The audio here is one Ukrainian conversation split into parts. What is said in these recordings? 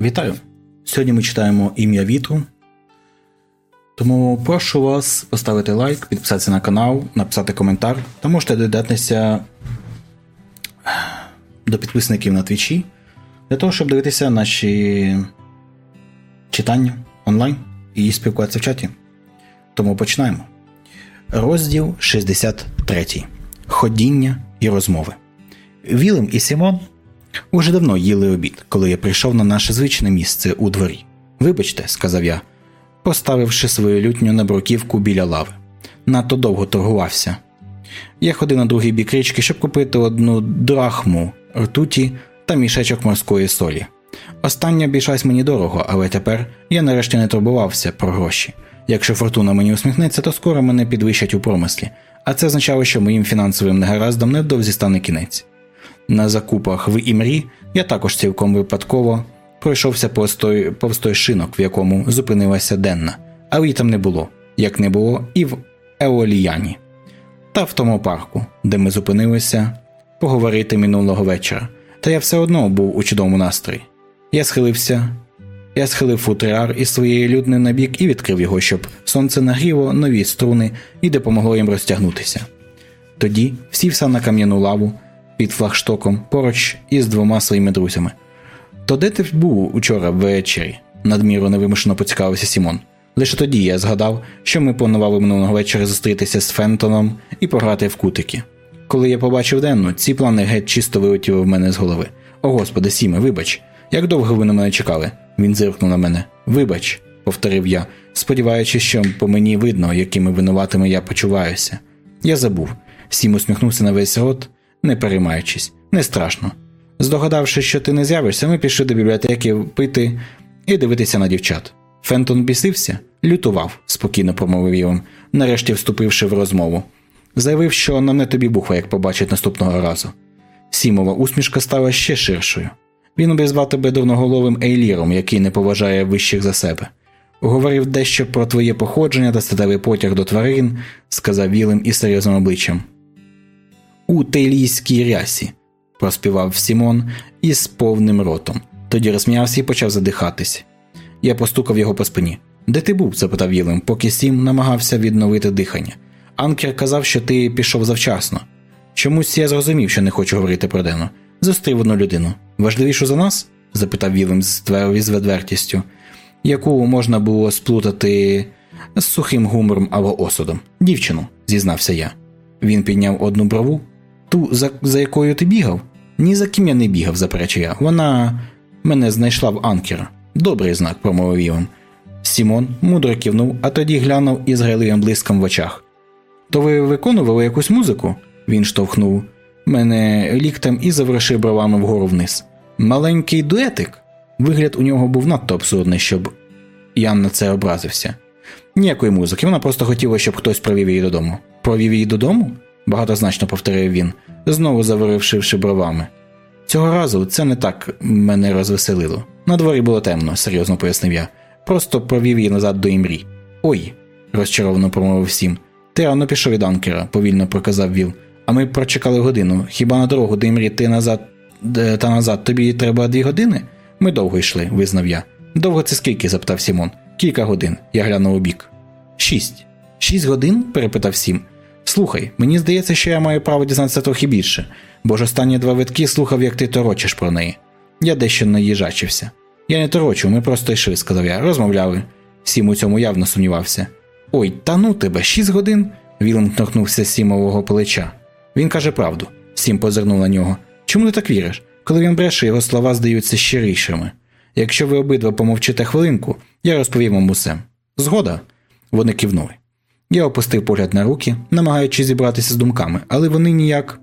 Вітаю! Сьогодні ми читаємо ім'я вітру. Тому прошу вас поставити лайк, підписатися на канал, написати коментар та можете додатися до підписників на твічі для того, щоб дивитися наші читання онлайн і спілкуватися в чаті. Тому починаємо. Розділ 63. Ходіння і розмови. Вілем і Сімон уже давно їли обід, коли я прийшов на наше звичне місце у дворі. Вибачте, сказав я, поставивши свою лютню на бруківку біля лави. Надто довго торгувався. Я ходив на другий бік річки, щоб купити одну драхму ртуті та мішечок морської солі. Остання обійшлась мені дорого, але тепер я нарешті не турбувався про гроші. Якщо фортуна мені усміхнеться, то скоро мене підвищать у промислі, а це означало, що моїм фінансовим негараздам невдовзі стане кінець. На закупах в Імрі я також цілком випадково пройшовся повз той, повз той шинок, в якому зупинилася денна, але її там не було, як не було і в Еоліяні, та в тому парку, де ми зупинилися поговорити минулого вечора, та я все одно був у чудовому настрої. Я схилився, я схилив футриар із своєї людни на бік і відкрив його, щоб сонце нагріло нові струни і допомогло їм розтягнутися. Тоді всівся на кам'яну лаву під флагштоком поруч із двома своїми друзями. То де ти був учора ввечері? надміру невимушено поцікавився Сімон. Лише тоді я згадав, що ми планували минулого вечора зустрітися з Фентоном і пограти в кутики. Коли я побачив Денну, ці плани геть чисто вилетіли в мене з голови. О господи, Сіме, вибач, як довго ви на мене чекали? Він зиркнув на мене. Вибач, повторив я, сподіваючись, що по мені видно, якими винуватими я почуваюся. Я забув. Сім усміхнувся на весь рот, не переймаючись, не страшно. Здогадавшись, що ти не з'явишся, ми пішли до бібліотеки пити і дивитися на дівчат. Фентон бісився, лютував, спокійно промовив Іван, нарешті вступивши в розмову. Заявив, що нам не тобі бухва, як побачить наступного разу. Сімова усмішка стала ще ширшою. Він обізвав тебе дурноголовим е'ліром, який не поважає вищих за себе. Говорив дещо про твоє походження та статевий потяг до тварин, сказав Вілем із серйозним обличчям. У тейлінській рясі, проспівав Сімон із повним ротом. Тоді розсміявся і почав задихатись. Я постукав його по спині. Де ти був? запитав Вілем, поки Сім намагався відновити дихання. Анкер казав, що ти пішов завчасно. Чомусь я зрозумів, що не хочу говорити про Дену. Зустрів одну людину. Важливішу за нас? запитав Вілем з відвертістю, яку можна було сплутати з сухим гумором або осудом. Дівчину, зізнався я. Він підняв одну брову. Ту, за, за якою ти бігав? Ні за ким я не бігав, заперечив я. Вона мене знайшла в анкера. Добрий знак, промовив Іван. Сімон мудро кивнув, а тоді глянув із грайливим блиском в очах. То ви виконували якусь музику? Він штовхнув мене ліктем і завершив бровами вгору вниз. Маленький дуетик. Вигляд у нього був надто абсурдний, щоб Ян на це образився. Ніякої музики, вона просто хотіла, щоб хтось провів її додому. Провів її додому? Багатозначно повторив він, знову заворившивши бровами. Цього разу це не так мене розвеселило. На дворі було темно, серйозно пояснив я. Просто провів її назад до Імрі. Ой, розчаровано промовив Сім. Ти рано пішов від Анкера, повільно проказав Віл. А ми прочекали годину. Хіба на дорогу до Імрі ти назад та назад тобі треба дві години? Ми довго йшли, визнав я. Довго це скільки? запитав Сімон. Кілька годин. Я глянув у бік. Шість. Шість годин? перепитав Сім. Слухай, мені здається, що я маю право дізнатися трохи більше, бо ж останні два витки слухав, як ти торочиш про неї. Я дещо наїжачився. Я не торочу, ми просто йшли, сказав я, розмовляли. Сім у цьому явно сумнівався. Ой, та ну тебе, шість годин. Вілем торкнувся сімового плеча. Він каже правду. Сім позирнув на нього. Чому ти так віриш? Коли він бреше, його слова здаються щирішими. Якщо ви обидва помовчите хвилинку, я розповім вам усе. Згода. Вони кивнули. Я опустив погляд на руки, намагаючись зібратися з думками, але вони ніяк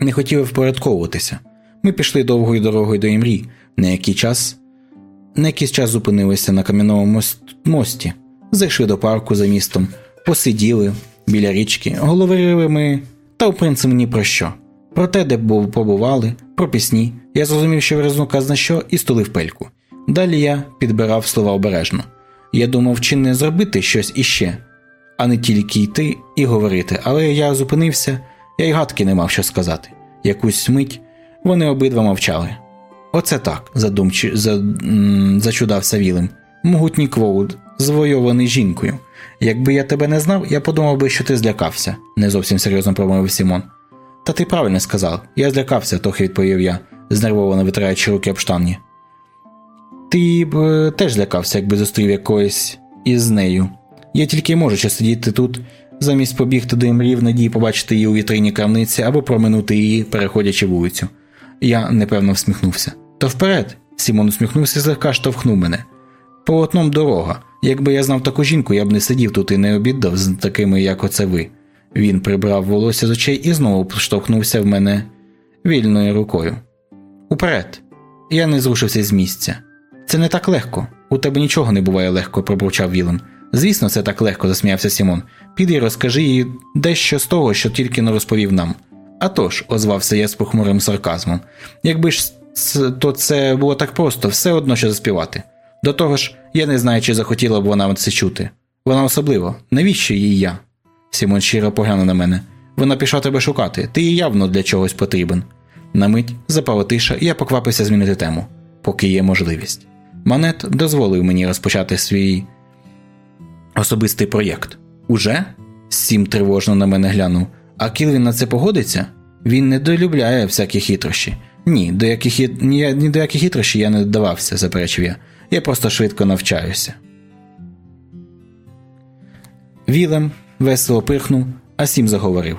не хотіли впорядковуватися. Ми пішли довгою дорогою до Імрі, на який час на якийсь час зупинилися на кам'яному мості, зайшли до парку за містом, посиділи біля річки, говорили ми, та в принципі ні про що. Про те, де побували, про пісні. Я зрозумів, що виразну казна що, і стулив пельку. Далі я підбирав слова обережно. Я думав, чи не зробити щось іще, а не тільки йти і говорити, але я зупинився, я й гадки не мав що сказати. Якусь мить вони обидва мовчали. Оце так, задумчи, за, зачудався Вілем. Могутній Квоут, звойований жінкою. Якби я тебе не знав, я подумав би, що ти злякався, не зовсім серйозно промовив Сімон. Та ти правильно сказав, я злякався, трохи відповів я, знервовано витираючи руки об штани. Ти б е, теж злякався, якби зустрів якоїсь із нею. Я тільки можу сидіти тут, замість побігти до імрів надії побачити її у вітрині крамниці або проминути її, переходячи вулицю. Я непевно всміхнувся. То вперед. Сімон усміхнувся і злегка штовхнув мене. Полотном дорога. Якби я знав таку жінку, я б не сидів тут і не обідав з такими, як оце ви. Він прибрав волосся з очей і знову штовхнувся в мене вільною рукою. Уперед. Я не зрушився з місця. Це не так легко. У тебе нічого не буває легко, пробурчав Вілем. Звісно, це так легко, засміявся Сімон. Піди і розкажи їй дещо з того, що тільки-но розповів нам. «Атож», – озвався я з похмурим сарказмом. Якби ж то це було так просто, все одно що заспівати. До того ж, я не знаю, чи захотіла б вона це чути. Вона особливо, навіщо їй я? Сімон щиро поглянув на мене. Вона пішла тебе шукати, ти їй явно для чогось потрібен. На мить запала тиша, і я поквапився змінити тему, поки є можливість. Манет дозволив мені розпочати свій особистий проєкт. Уже? Сім тривожно на мене глянув. А Кілвін на це погодиться? Він не долюбляє всякі хитрощі. Ні, до яких ні, ні до яких хитрощі я не додавався, заперечив я. Я просто швидко навчаюся. Вілем весело пирхнув, а сім заговорив.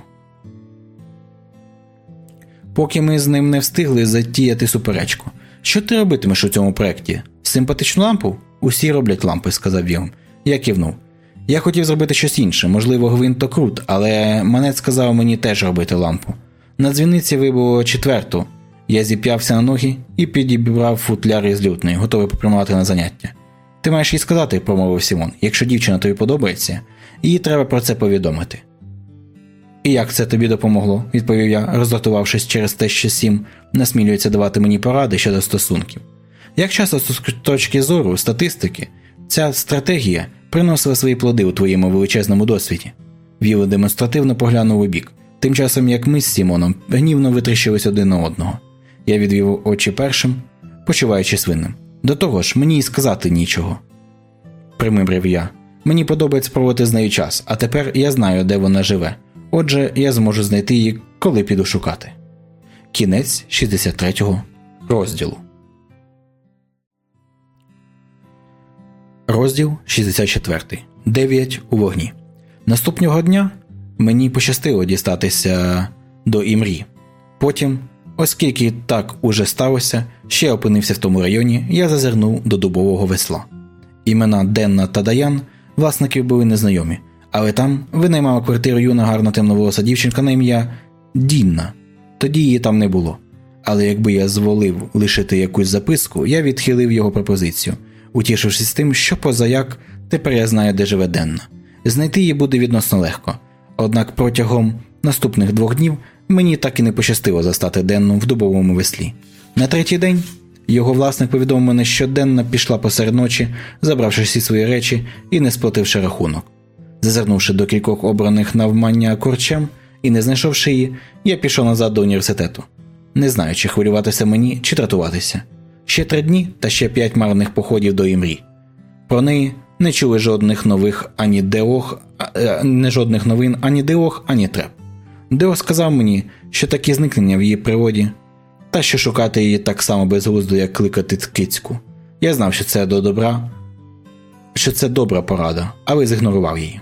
Поки ми з ним не встигли затіяти суперечку. Що ти робитимеш у цьому проєкті? Симпатичну лампу? Усі роблять лампи, сказав Вілем. Я кивнув. Я хотів зробити щось інше, можливо, гвинтокрут, але манець сказав мені теж робити лампу. На дзвіниці вибуло четверту. Я зіп'явся на ноги і підібрав футляр із лютної, готовий попрямувати на заняття. Ти маєш їй сказати, промовив Сімон, якщо дівчина тобі подобається, їй треба про це повідомити. І як це тобі допомогло, відповів я, роздратувавшись через те, що Сім насмілюється давати мені поради щодо стосунків. Як часто з точки зору статистики, ця стратегія приносила свої плоди у твоєму величезному досвіді. Віло демонстративно поглянув у бік, тим часом як ми з Сімоном гнівно витріщились один на одного. Я відвів очі першим, почуваючись винним. До того ж, мені й сказати нічого. Примибрив я. Мені подобається проводити з нею час, а тепер я знаю, де вона живе. Отже, я зможу знайти її, коли піду шукати. Кінець 63 го розділу. Розділ 64. 9 у вогні. Наступного дня мені пощастило дістатися до імрі. Потім, оскільки так уже сталося, ще опинився в тому районі, я зазирнув до дубового весла. Імена Денна та Даян власників були незнайомі, але там винаймала квартиру юна гарна темноволоса дівчинка на ім'я Дінна. Тоді її там не було. Але якби я зволив лишити якусь записку, я відхилив його пропозицію утішившись тим, що позаяк тепер я знаю, де живе Денна. Знайти її буде відносно легко. Однак протягом наступних двох днів мені так і не пощастило застати Денну в дубовому веслі. На третій день його власник повідомив мене, що Денна пішла посеред ночі, забравши всі свої речі і не сплативши рахунок. Зазирнувши до кількох обраних навмання корчем і не знайшовши її, я пішов назад до університету, не знаю, чи хвилюватися мені, чи тратуватися ще три дні та ще п'ять марних походів до імрі. Про неї не чули жодних нових ані Деох, е, не жодних новин ані Деох, ані Треп. Део сказав мені, що такі зникнення в її природі, та що шукати її так само безглуздо, як кликати кицьку. Я знав, що це до добра, що це добра порада, але зігнорував її.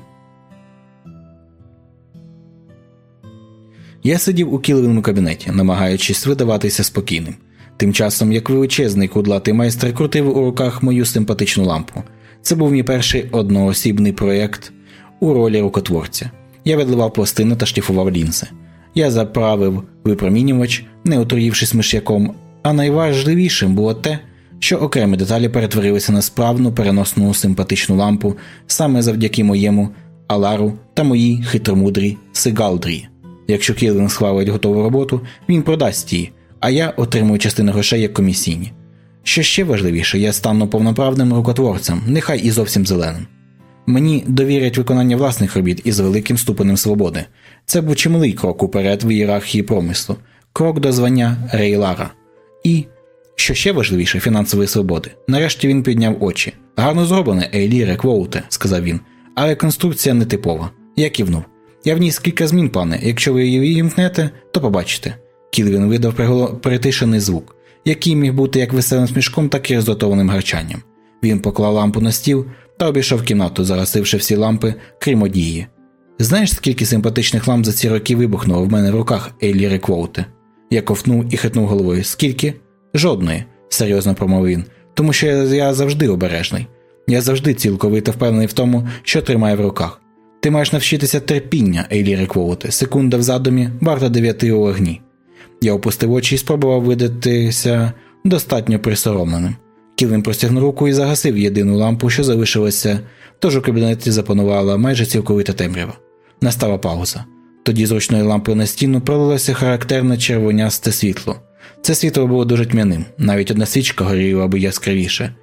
Я сидів у кіловому кабінеті, намагаючись видаватися спокійним. Тим часом, як величезний кудлатий майстер крутив у руках мою симпатичну лампу. Це був мій перший одноосібний проєкт у ролі рукотворця. Я відливав пластини та шліфував лінзи. Я заправив випромінювач, не отруївшись миш'яком, а найважливішим було те, що окремі деталі перетворилися на справну переносну симпатичну лампу саме завдяки моєму Алару та моїй хитромудрій Сигалдрі. Якщо Кілвін схвалить готову роботу, він продасть її а я отримую частину грошей як комісійні. Що ще важливіше, я стану повноправним рукотворцем, нехай і зовсім зеленим. Мені довірять виконання власних робіт із великим ступенем свободи. Це був чималий крок уперед в ієрархії промислу, крок до звання Рейлара. І, Що ще важливіше фінансової свободи. Нарешті він підняв очі. Гарно зроблене, Ейлі Реквоуте, сказав він, але конструкція не типова. Я кивнув. Я вніс кілька змін, пане. Якщо ви її вімкнете, то побачите. Кілвін видав перетишений звук, який міг бути як веселим смішком, так і роздотованим гарчанням. Він поклав лампу на стіл та обійшов кімнату, загасивши всі лампи, крім одії. Знаєш, скільки симпатичних ламп за ці роки вибухнуло в мене в руках, Ейлі Реквоуте? Я ковтнув і хитнув головою. Скільки? Жодної, серйозно промовив він. Тому що я завжди обережний. Я завжди цілковито впевнений в тому, що тримаю в руках. Ти маєш навчитися терпіння, Ейлі Реквоуте. Секунда в задумі, варта дев'яти у вогні. Я опустив очі і спробував видатися достатньо присоромленим. Кілвін простягнув руку і загасив єдину лампу, що залишилася, тож у кабінеті запанувала майже цілковита темрява. Настала пауза. Тоді з ручної лампи на стіну пролилося характерне червонясте світло. Це світло було дуже тьмяним, навіть одна свічка горіла аби яскравіше.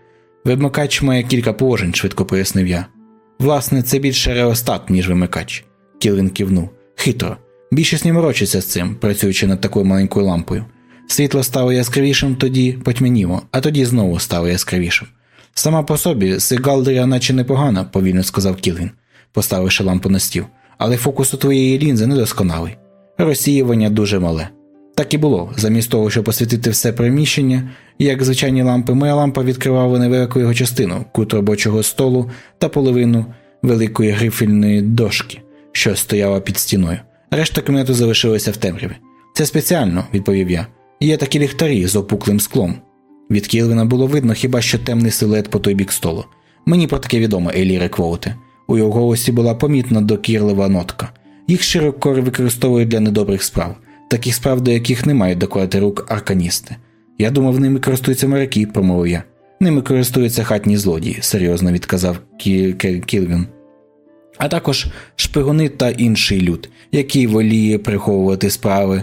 Вимикач має кілька положень, швидко пояснив я. Власне, це більше реостат, ніж вимикач. Кілвін кивнув. Хитро. Більшість не морочиться з цим, працюючи над такою маленькою лампою. Світло стало яскравішим, тоді потьмяніло, а тоді знову стало яскравішим. Сама по собі Сигалдеря наче непогана, повільно сказав Кілвін, поставивши лампу на стіл, але фокус у твоєї лінзи недосконалий. Розсіювання дуже мале. Так і було. Замість того, щоб освітити все приміщення, як звичайні лампи, моя лампа відкривала невелику його частину, кут робочого столу та половину великої грифельної дошки, що стояла під стіною. Решта кабінету залишилася в темряві. Це спеціально, відповів я. Є такі ліхтарі з опуклим склом. Від Кілвіна було видно хіба що темний силует по той бік столу. Мені про таке відомо, Елі Реквоуте. У його голосі була помітна докірлива нотка. Їх широко використовують для недобрих справ, таких справ, до яких не мають докладати рук арканісти. Я думав, ними користуються моряки, промовив я. Ними користуються хатні злодії, серйозно відказав Кілвін. А також шпигуни та інший люд, який воліє приховувати справи,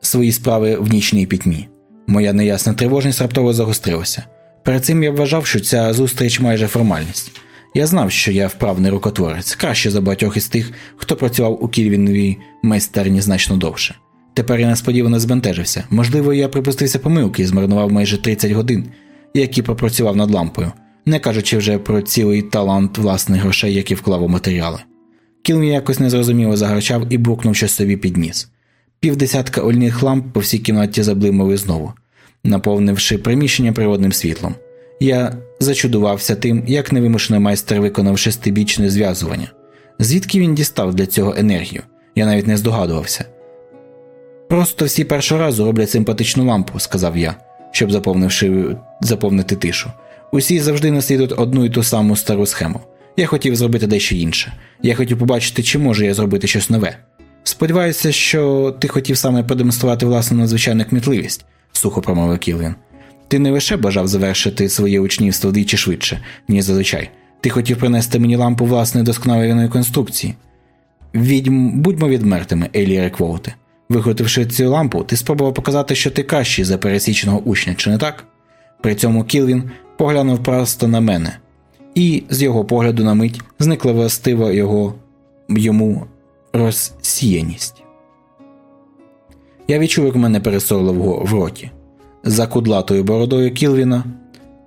свої справи в нічній пітьмі. Моя неясна тривожність раптово загострилася. Перед цим я вважав, що ця зустріч майже формальність. Я знав, що я вправний рукотворець, краще за багатьох із тих, хто працював у Кільвіновій майстерні значно довше. Тепер я несподівано збентежився. Можливо, я припустився помилки і змарнував майже 30 годин, які пропрацював над лампою, не кажучи вже про цілий талант власних грошей, які вклав у матеріали. Кіл якось незрозуміло загарчав і буркнув щось собі під ніс. Півдесятка ольних ламп по всій кімнаті заблимали знову, наповнивши приміщення природним світлом. Я зачудувався тим, як невимушений майстер виконав шестибічне зв'язування. Звідки він дістав для цього енергію? Я навіть не здогадувався. Просто всі першого разу роблять симпатичну лампу, сказав я, щоб заповнивши, заповнити тишу. Усі завжди наслідують одну і ту саму стару схему. Я хотів зробити дещо інше. Я хотів побачити, чи можу я зробити щось нове. Сподіваюся, що ти хотів саме продемонструвати власну надзвичайну кмітливість, сухо промовив Кілвін. Ти не лише бажав завершити своє учнівство вдвічі швидше, ніж зазвичай. Ти хотів принести мені лампу власної досконалої конструкції. Відьм, будьмо відмертими, Елі Реквоути. Виготовивши цю лампу, ти спробував показати, що ти кращий за пересічного учня, чи не так? При цьому Кілвін поглянув просто на мене, і з його погляду на мить зникла властива його йому розсіяність. Я відчув, як мене пересолило в роті. За кудлатою бородою Кілвіна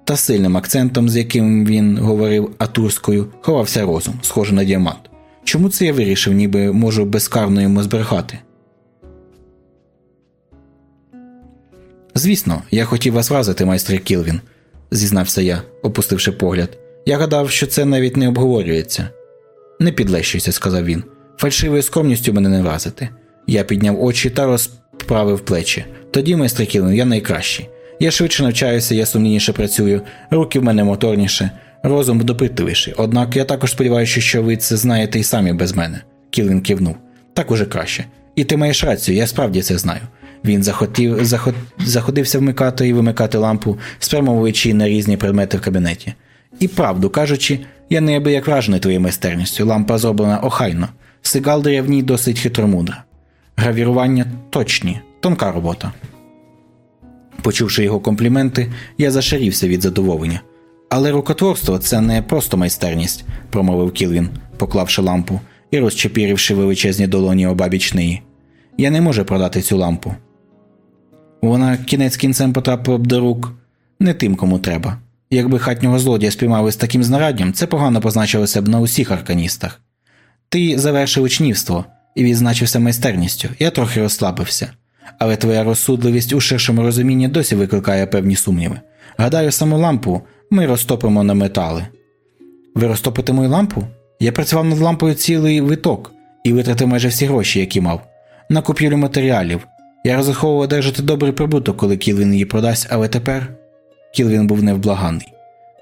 та сильним акцентом, з яким він говорив атурською, ховався розум, схожий на діамант. Чому це я вирішив, ніби можу безкарно йому збрехати? Звісно, я хотів вас вразити, майстре Кілвін, зізнався я, опустивши погляд. Я гадав, що це навіть не обговорюється. Не підлещуйся, сказав він. Фальшивою скромністю мене не вразити. Я підняв очі та розправив плечі. Тоді, майстре Кілвін, я найкращий. Я швидше навчаюся, я сумнівніше працюю, руки в мене моторніше, розум допитливіший. Однак я також сподіваюся, що ви це знаєте і самі без мене. Кілвін кивнув. Так уже краще. І ти маєш рацію, я справді це знаю. Він захотів, заход, заходився вмикати і вимикати лампу, спрямовуючи на різні предмети в кабінеті. І правду кажучи, я неабияк вражений твоєю майстерністю, лампа зроблена охайно, сигалдеря в ній досить хитромудра. Гравірування точні, тонка робота. Почувши його компліменти, я зашарівся від задоволення. Але рукотворство це не просто майстерність, промовив Кілвін, поклавши лампу і розчепіривши величезні долоні обабіч неї. Я не можу продати цю лампу. Вона кінець кінцем потрапила б до рук не тим, кому треба. Якби хатнього злодія спіймали з таким знараддям, це погано позначилося б на усіх арканістах. Ти завершив учнівство і відзначився майстерністю, я трохи розслабився, але твоя розсудливість у ширшому розумінні досі викликає певні сумніви. Гадаю, саму лампу ми розтопимо на метали. Ви розтопите мою лампу? Я працював над лампою цілий виток і витратив майже всі гроші, які мав, на купівлю матеріалів. Я розраховував одержати добрий прибуток, коли Кілвін її продасть, але тепер Кілвін був невблаганний.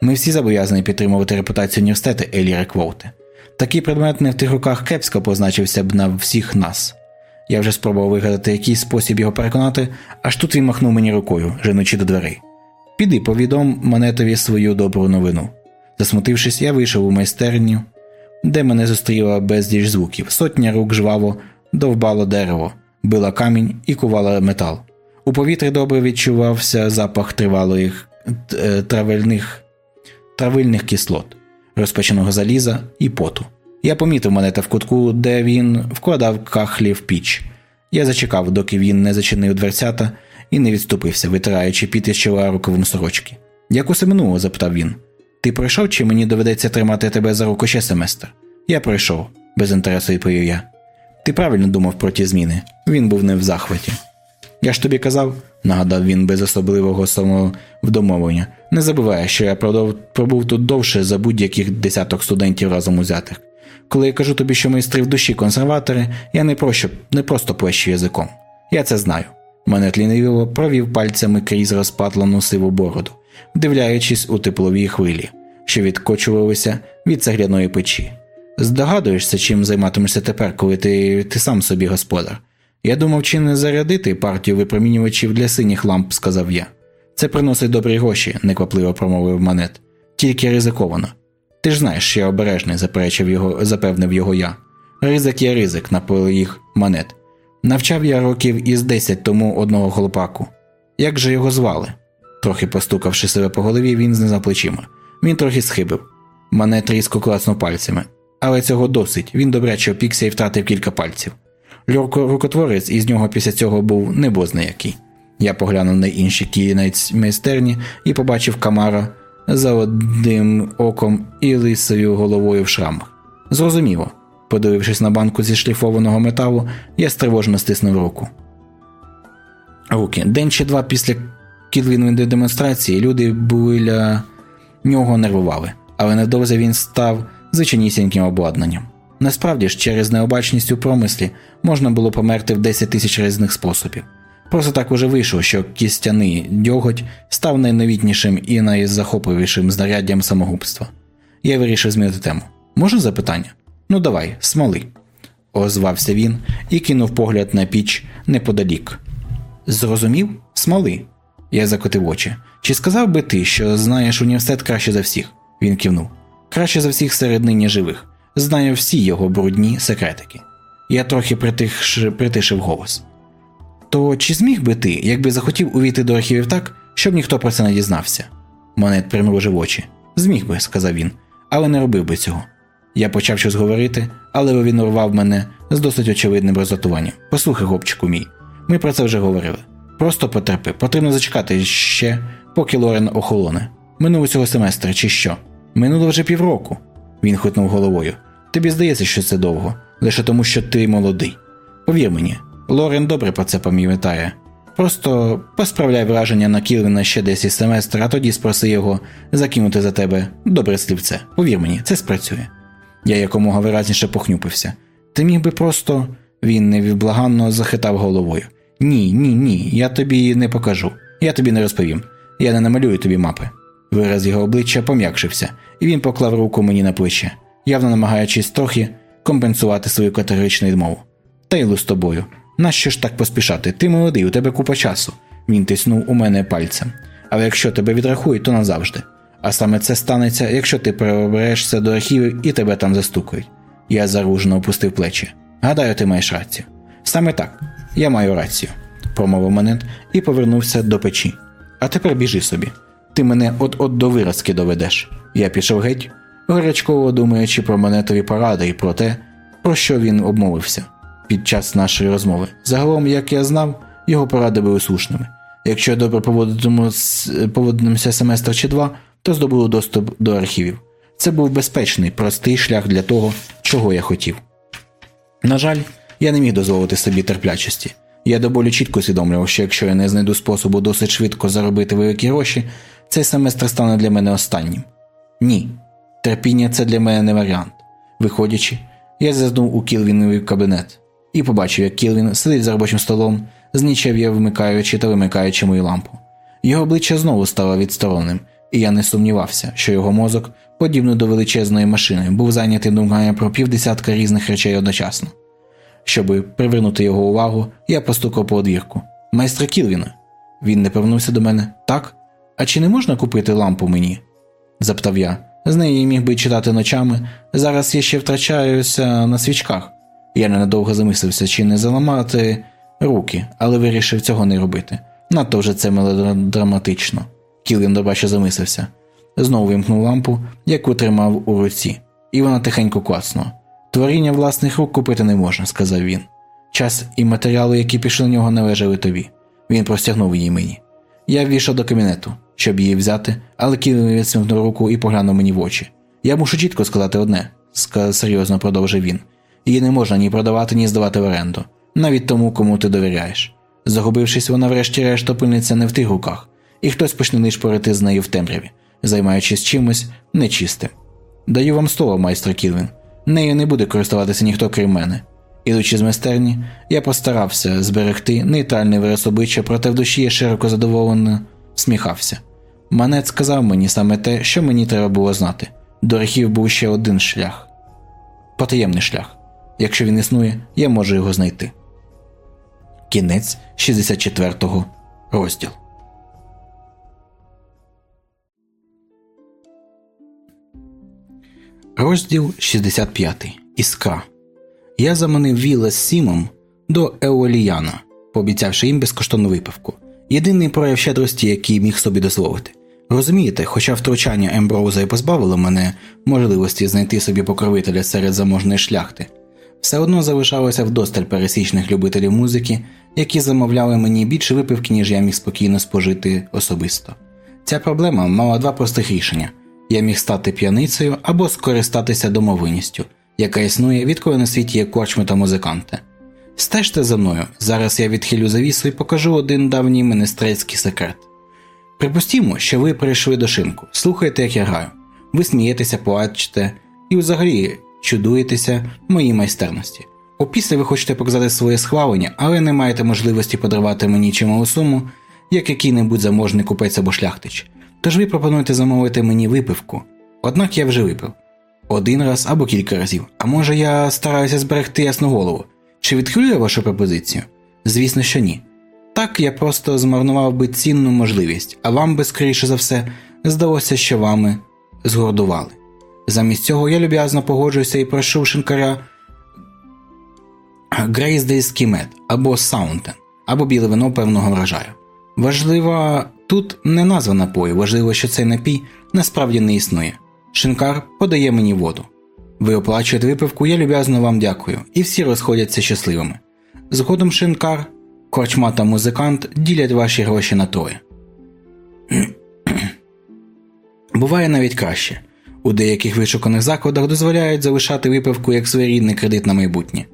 Ми всі зобов'язані підтримувати репутацію університету Еліра Квоуте. Такий предмет не в тих руках кепсько позначився б на всіх нас. Я вже спробував вигадати якийсь спосіб його переконати, аж тут він махнув мені рукою, женучи до дверей. Піди, повідом монетові свою добру новину. Засмутившись, я вийшов у майстерню, де мене зустріла безліч звуків. Сотня рук жваво довбало дерево, била камінь і кувала метал. У повітрі добре відчувався запах тривалих е, травельних, травильних кислот, розпеченого заліза і поту. Я помітив монета в кутку, де він вкладав кахлі в піч. Я зачекав, доки він не зачинив дверцята і не відступився, витираючи піт із чола рукавом сорочки. Як усе минуло? запитав він. Ти пройшов, чи мені доведеться тримати тебе за руку ще семестр? Я пройшов, без інтересу відповів я. Ти правильно думав про ті зміни. Він був не в захваті. Я ж тобі казав, нагадав він без особливого самовдомовлення. Не забувай, що я пробув тут довше за будь-яких десяток студентів разом узятих. Коли я кажу тобі, що майстри в душі консерватори, я не, прощу, не просто плещу язиком. Я це знаю. Мене тлінивіло провів пальцями крізь розпатлену сиву бороду, вдивляючись у теплові хвилі, що відкочувалися від цегляної печі. Здогадуєшся, чим займатимешся тепер, коли ти, ти сам собі господар. Я думав, чи не зарядити партію випромінювачів для синіх ламп, сказав я. Це приносить добрі гроші, неквапливо промовив манет. Тільки ризиковано. Ти ж знаєш, що я обережний, заперечив його, запевнив його я. Ризик є ризик, напили їх манет. Навчав я років із десять тому одного хлопаку. Як же його звали? Трохи постукавши себе по голові, він знизав плечима. Він трохи схибив. Манет різко класнув пальцями. Але цього досить, він добряче опікся і втратив кілька пальців. Рукотворець із нього після цього був небозний який. Я поглянув на інші кінець майстерні і побачив камара за одним оком і лисою головою в шрамах. Зрозуміло, подивившись на банку зі шліфованого металу, я стривожно стиснув руку. Руки. День чи два після кідлиної демонстрації люди біля нього нервували, але невдовзі він став звичайнісіньким обладнанням. Насправді ж, через необачність у промислі можна було померти в 10 тисяч різних способів. Просто так уже вийшло, що кістяний дьоготь став найновітнішим і найзахопливішим знаряддям самогубства. Я вирішив змінити тему. Можу запитання? Ну давай, смоли. озвався він і кинув погляд на піч неподалік. Зрозумів? Смоли. Я закотив очі. Чи сказав би ти, що знаєш університет краще за всіх? Він кивнув. Краще за всіх серед нині живих. Знаю всі його брудні секретики. Я трохи притиш... притишив голос. То чи зміг би ти, якби захотів увійти до архівів так, щоб ніхто про це не дізнався? Монет примружив очі. Зміг би, сказав він, але не робив би цього. Я почав щось говорити, але він урвав мене з досить очевидним роздратуванням. Послухай, хлопчику мій, ми про це вже говорили. Просто потерпи, потрібно зачекати ще, поки Лорен охолоне. Минуло цього семестра, чи що? Минуло вже півроку. Він хитнув головою. Тобі здається, що це довго, лише тому, що ти молодий. Повір мені, Лорен добре про це пам'ятає. Просто посправляй враження на Кілвіна ще десь із семестра, а тоді спроси його закинути за тебе добре слівце. Повір мені, це спрацює. Я якомога виразніше похнюпився. Ти міг би просто. Він невблаганно захитав головою. Ні, ні, ні, я тобі не покажу. Я тобі не розповім. Я не намалюю тобі мапи. Вираз його обличчя пом'якшився, і він поклав руку мені на плече, явно намагаючись трохи компенсувати свою категоричну відмову. Тейлу з тобою. Нащо ж так поспішати? Ти молодий, у тебе купа часу. Він тиснув у мене пальцем. Але якщо тебе відрахують, то назавжди. А саме це станеться, якщо ти переберешся до архівів і тебе там застукають. Я заружно опустив плечі. Гадаю, ти маєш рацію. Саме так, я маю рацію, промовив Манет і повернувся до печі. А тепер біжи собі. Ти мене от-от до виразки доведеш. Я пішов геть, гарячково думаючи про монетові поради і про те, про що він обмовився під час нашої розмови. Загалом, як я знав, його поради були слушними. Якщо я добре поводитимуся семестр чи два, то здобуду доступ до архівів. Це був безпечний, простий шлях для того, чого я хотів. На жаль, я не міг дозволити собі терплячості. Я до болю чітко усвідомлював, що якщо я не знайду способу досить швидко заробити великі гроші, цей семестр стане для мене останнім. Ні, терпіння це для мене не варіант. Виходячи, я зазнув у Кілвіновий кабінет і побачив, як Кілвін сидить за робочим столом, знічев'я вмикаючи та вимикаючи мою лампу. Його обличчя знову стало відсторонним, і я не сумнівався, що його мозок, подібно до величезної машини, був зайнятий думками про півдесятка різних речей одночасно. Щоби привернути його увагу, я постукав по одвірку. Майстра Кілвіна. Він не повернувся до мене. Так? А чи не можна купити лампу мені? запитав я. З неї міг би читати ночами. Зараз я ще втрачаюся на свічках. Я ненадовго замислився, чи не заламати руки, але вирішив цього не робити. Надто вже це мелодраматично. Кілвін добаче замислився. Знову вимкнув лампу, яку тримав у руці, і вона тихенько клацнула. Творіння власних рук купити не можна, сказав він. Час і матеріали, які пішли на нього, належали тобі. Він простягнув її мені. Я ввійшов до кабінету, щоб її взяти, але Кілвін відсмикнув руку і поглянув мені в очі. Я мушу чітко сказати одне, серйозно продовжив він. Її не можна ні продавати, ні здавати в оренду, навіть тому, кому ти довіряєш. Загубившись, вона врешті-решт опиниться не в тих руках, і хтось почне нишпорити з нею в темряві, займаючись чимось нечистим. Даю вам слово, майстер Кілвін. Нею не буде користуватися ніхто крім мене. Ідучи з майстерні, я постарався зберегти нейтральний вираз обличчя, проте в душі я широко задоволено сміхався. Манет сказав мені саме те, що мені треба було знати. До архів був ще один шлях потаємний шлях. Якщо він існує, я можу його знайти. Кінець 64-го розділ. Розділ 65. Іскра. Я заманив Віла з Сімом до Еоліяна, пообіцявши їм безкоштовну випивку. Єдиний прояв щедрості, який міг собі дозволити. Розумієте, хоча втручання Емброуза і позбавило мене можливості знайти собі покровителя серед заможної шляхти, все одно залишалося вдосталь пересічних любителів музики, які замовляли мені більше випивки, ніж я міг спокійно спожити особисто. Ця проблема мала два простих рішення я міг стати п'яницею або скористатися домовиністю, яка існує, відколи на світі є корчми та музиканти. Стежте за мною, зараз я відхилю завісу і покажу один давній менестрецький секрет. Припустімо, що ви прийшли до шинку, слухаєте, як я граю, ви смієтеся, плачете і взагалі чудуєтеся моїй майстерності. Опісля ви хочете показати своє схвалення, але не маєте можливості подарувати мені чималу суму, як який-небудь заможний купець або шляхтич. Тож ви пропонуєте замовити мені випивку. Однак я вже випив один раз або кілька разів. А може я стараюся зберегти ясну голову? Чи відхилю я вашу пропозицію? Звісно, що ні. Так я просто змарнував би цінну можливість, а вам би, скоріше за все, здалося, що вами згордували. Замість цього я люб'язно погоджуюся і прошу шинкаря Грейсдейський мед або Саунтен, або біле вино певного врожаю. Важливо тут не назва напою, важливо, що цей напій насправді не існує. Шинкар подає мені воду. Ви оплачуєте випивку, я люб'язно вам дякую, і всі розходяться щасливими. Згодом шинкар Корчма та музикант ділять ваші гроші на троє. Буває навіть краще. У деяких вишуканих закладах дозволяють залишати випивку як своєрідний кредит на майбутнє.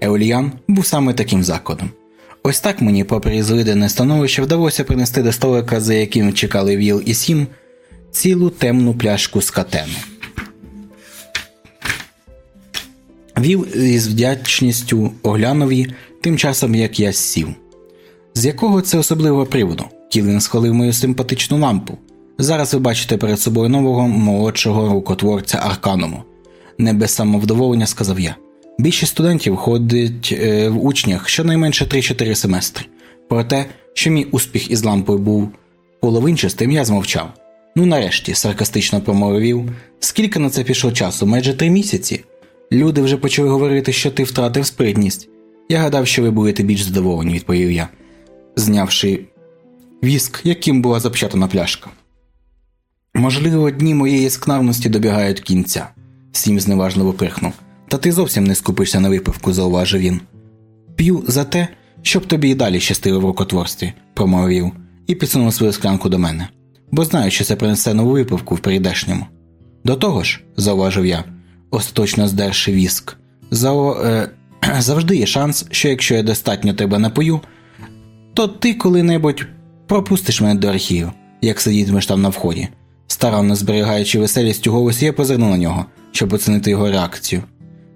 Еоліян був саме таким закладом. Ось так мені, попри злидене становище, вдалося принести до столика, за яким чекали Віл і Сім, цілу темну пляшку з катену. Віл із вдячністю оглянув її, тим часом як я сів. З якого це особливого приводу? Кілін схвалив мою симпатичну лампу. Зараз ви бачите перед собою нового молодшого рукотворця Аркануму. Не без самовдоволення сказав я. Більшість студентів ходить е, в учнях щонайменше 3-4 семестри. Проте, що мій успіх із лампою був половинчастим, я змовчав. Ну нарешті, саркастично промовив, скільки на це пішло часу? Майже три місяці. Люди вже почали говорити, що ти втратив спритність. Я гадав, що ви будете більш задоволені, відповів я, знявши віск, яким була запечатана пляшка. Можливо, дні моєї скнарності добігають кінця, сім зневажливо пирхнув. Та ти зовсім не скупишся на випивку, зауважив він. П'ю за те, щоб тобі і далі щастило в рукотворстві, промовив. і підсунув свою склянку до мене, бо знаю, що це принесе нову випивку в прийдешньому. До того ж, зауважив я, остаточно здерши віск, за, е, завжди є шанс, що якщо я достатньо тебе напою, то ти коли-небудь пропустиш мене до архіву, як сидітимеш там на вході. Старанно зберігаючи веселість у голосі, я позирнув на нього, щоб оцінити його реакцію.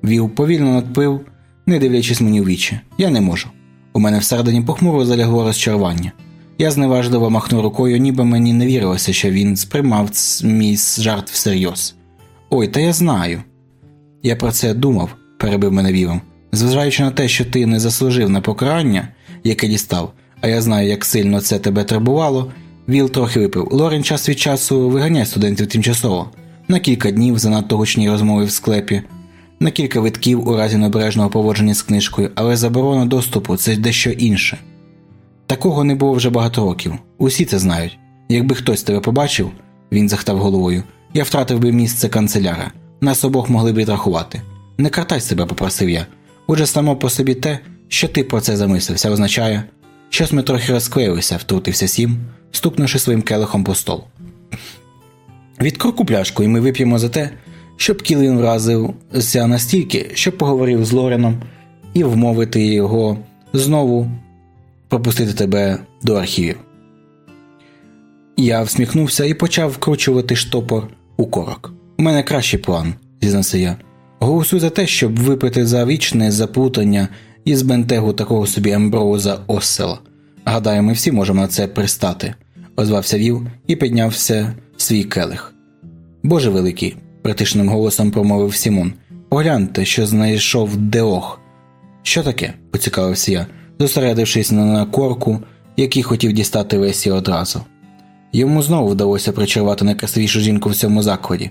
Вів повільно надпив, не дивлячись мені в вічі. Я не можу. У мене всередині похмуро залягло розчарування. Я зневажливо махнув рукою, ніби мені не вірилося, що він сприймав мій жарт всерйоз. Ой, та я знаю. Я про це думав, перебив мене вівом. Зважаючи на те, що ти не заслужив на покарання, яке дістав, а я знаю, як сильно це тебе турбувало, Віл трохи випив. Лорен час від часу виганяє студентів тимчасово, на кілька днів занадто гучні розмови в склепі, на кілька витків у разі необережного поводження з книжкою, але заборона доступу це дещо інше. Такого не було вже багато років. Усі це знають. Якби хтось тебе побачив, він захтав головою, я втратив би місце канцеляра. Нас обох могли б відрахувати. Не картай себе, попросив я. Отже, само по собі те, що ти про це замислився, означає, щось ми трохи розклеїлися, втрутився сім, стукнувши своїм келихом по столу. Відкроку пляшку, і ми вип'ємо за те, щоб Кілін вразився настільки, щоб поговорив з Лореном і вмовити його знову пропустити тебе до архівів. Я всміхнувся і почав вкручувати штопор у корок. У мене кращий план, зізнався я. Голосуй за те, щоб випити за вічне заплутання із бентегу такого собі Емброуза Оссела. Гадаю, ми всі можемо на це пристати, озвався Вів і піднявся свій келих. Боже великий, притишним голосом промовив Сімон. Погляньте, що знайшов Деох. Що таке? поцікавився я, зосередившись на корку, який хотів дістати Лесі одразу. Йому знову вдалося причарувати найкрасивішу жінку в цьому закладі.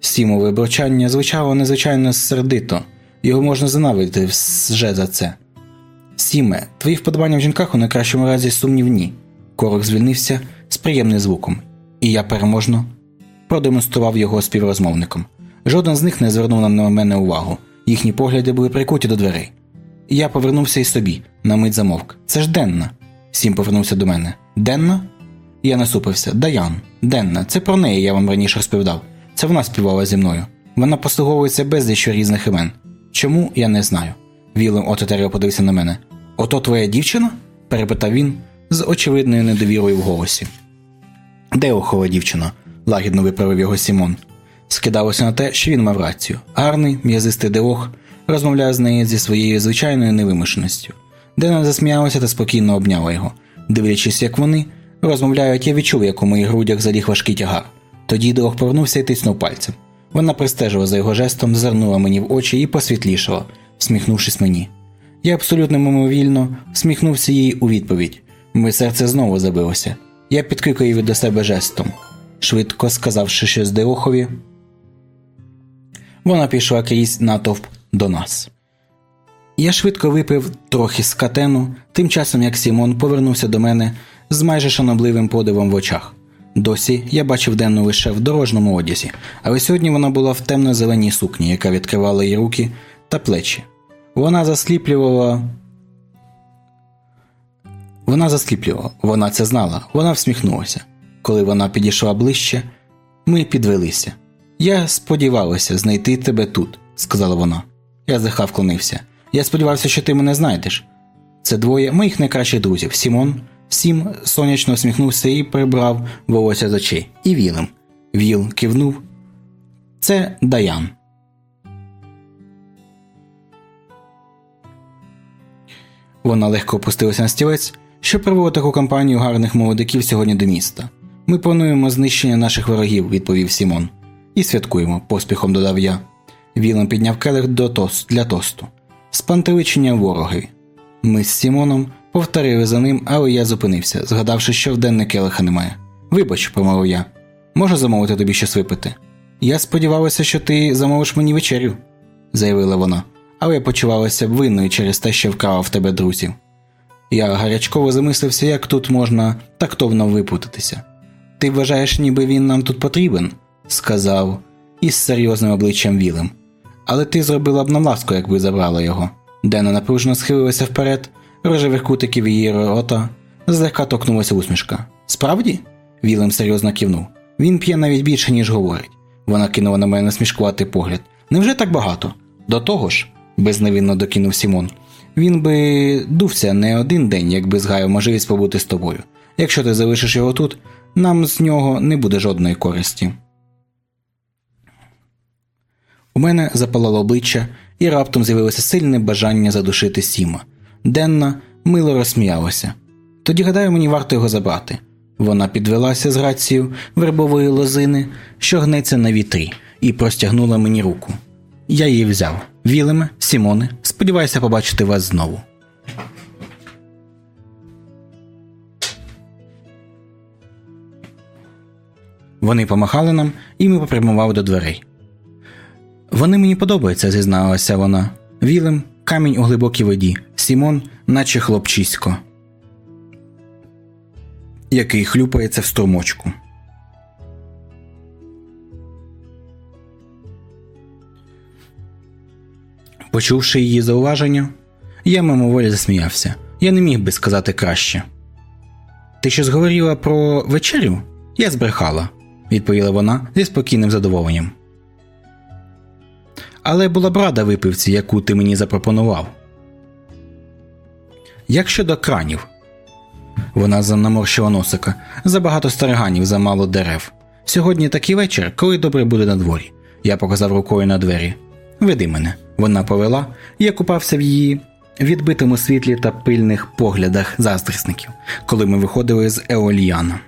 Сімове брочання звучало незвичайно сердито, його можна занавидити вже за це. Сіме, твої вподобання в жінках у найкращому разі сумнівні. Корок звільнився з приємним звуком, і я переможно продемонстрував його співрозмовником. Жоден з них не звернув на мене увагу, їхні погляди були прикуті до дверей. Я повернувся і собі, на мить замовк. Це ж Денна. Сім повернувся до мене. Денна? Я насупився. Даян, Денна, це про неї я вам раніше розповідав. Це вона співала зі мною. Вона послуговується безліч різних імен. Чому я не знаю. Вілем отетеріо подивився на мене. Ото твоя дівчина? перепитав він з очевидною недовірою в голосі. Де охова дівчина? лагідно виправив його Сімон. Скидалося на те, що він мав рацію. Гарний, м'язистий деох розмовляв з нею зі своєю звичайною невимушеністю. Дена засміялася та спокійно обняла його. Дивлячись, як вони розмовляють, я відчув, як у моїх грудях заліг важкий тягар. Тоді Деох повернувся і тиснув пальцем. Вона пристежила за його жестом, зернула мені в очі і посвітлішала, всміхнувшись мені. Я абсолютно мимовільно всміхнувся їй у відповідь. Моє серце знову забилося. Я підкликав її до себе жестом, швидко сказавши щось Деохові. Вона пішла крізь натовп до нас. Я швидко випив трохи з катену, тим часом як Сімон повернувся до мене з майже шанобливим подивом в очах. Досі я бачив денну лише в дорожньому одязі, але сьогодні вона була в темно-зеленій сукні, яка відкривала її руки та плечі. Вона засліплювала. Вона засліплювала, вона це знала, вона всміхнулася. Коли вона підійшла ближче, ми підвелися. Я сподівалася знайти тебе тут, сказала вона. Я злегка вклонився. Я сподівався, що ти мене знайдеш. Це двоє моїх найкращих друзів Сімон. Сім сонячно усміхнувся і прибрав волосся з очей. І Вілем. Віл кивнув. Це Даяна. Вона легко опустилася на стілець, щоб привели таку компанію гарних молодиків сьогодні до міста. Ми плануємо знищення наших ворогів, відповів Сімон. І святкуємо, поспіхом додав я. Вілем підняв келих до тост для тосту. Спантеличення вороги. Ми з Сімоном повторили за ним, але я зупинився, згадавши, що в денне келиха немає. Вибач, промовив я. Можу замовити тобі щось випити? Я сподівалася, що ти замовиш мені вечерю, заявила вона, але я почувалася б винною через те, що вкрала в тебе друзів. Я гарячково замислився, як тут можна тактовно випутатися. Ти вважаєш, ніби він нам тут потрібен, сказав із серйозним обличчям Вілем. Але ти зробила б нам ласку, якби забрала його. Дена напружено схилилася вперед, рожевих кутиків її рота злегка торкнулася усмішка. Справді? Вілем серйозно кивнув. Він п'є навіть більше, ніж говорить. Вона кинула на мене смішкуватий погляд. Невже так багато? До того ж, безневинно докинув Сімон. Він би дувся не один день, якби згаяв можливість побути з тобою. Якщо ти залишиш його тут, нам з нього не буде жодної користі. У мене запалало обличчя, і раптом з'явилося сильне бажання задушити Сіма. Денна мило розсміялася. Тоді, гадаю, мені варто його забрати. Вона підвелася з рацією вербової лозини, що гнеться на вітрі, і простягнула мені руку. Я її взяв. Вілеме, Сімоне, сподіваюся побачити вас знову. Вони помахали нам, і ми попрямували до дверей. Вони мені подобаються, зізналася вона. Вілем камінь у глибокій воді, Сімон, наче хлопчисько, який хлюпається в струмочку. Почувши її зауваження, я мимоволі засміявся. Я не міг би сказати краще. Ти що зговорила про вечерю? Я збрехала, відповіла вона зі спокійним задоволенням. Але була б рада випивці, яку ти мені запропонував. Як щодо кранів, вона занаморщила носика забагато стариганів, замало дерев. Сьогодні такий вечір, коли добре буде на дворі. Я показав рукою на двері. Веди мене. Вона повела, я купався в її відбитому світлі та пильних поглядах заздрісників, коли ми виходили з Еоліяна.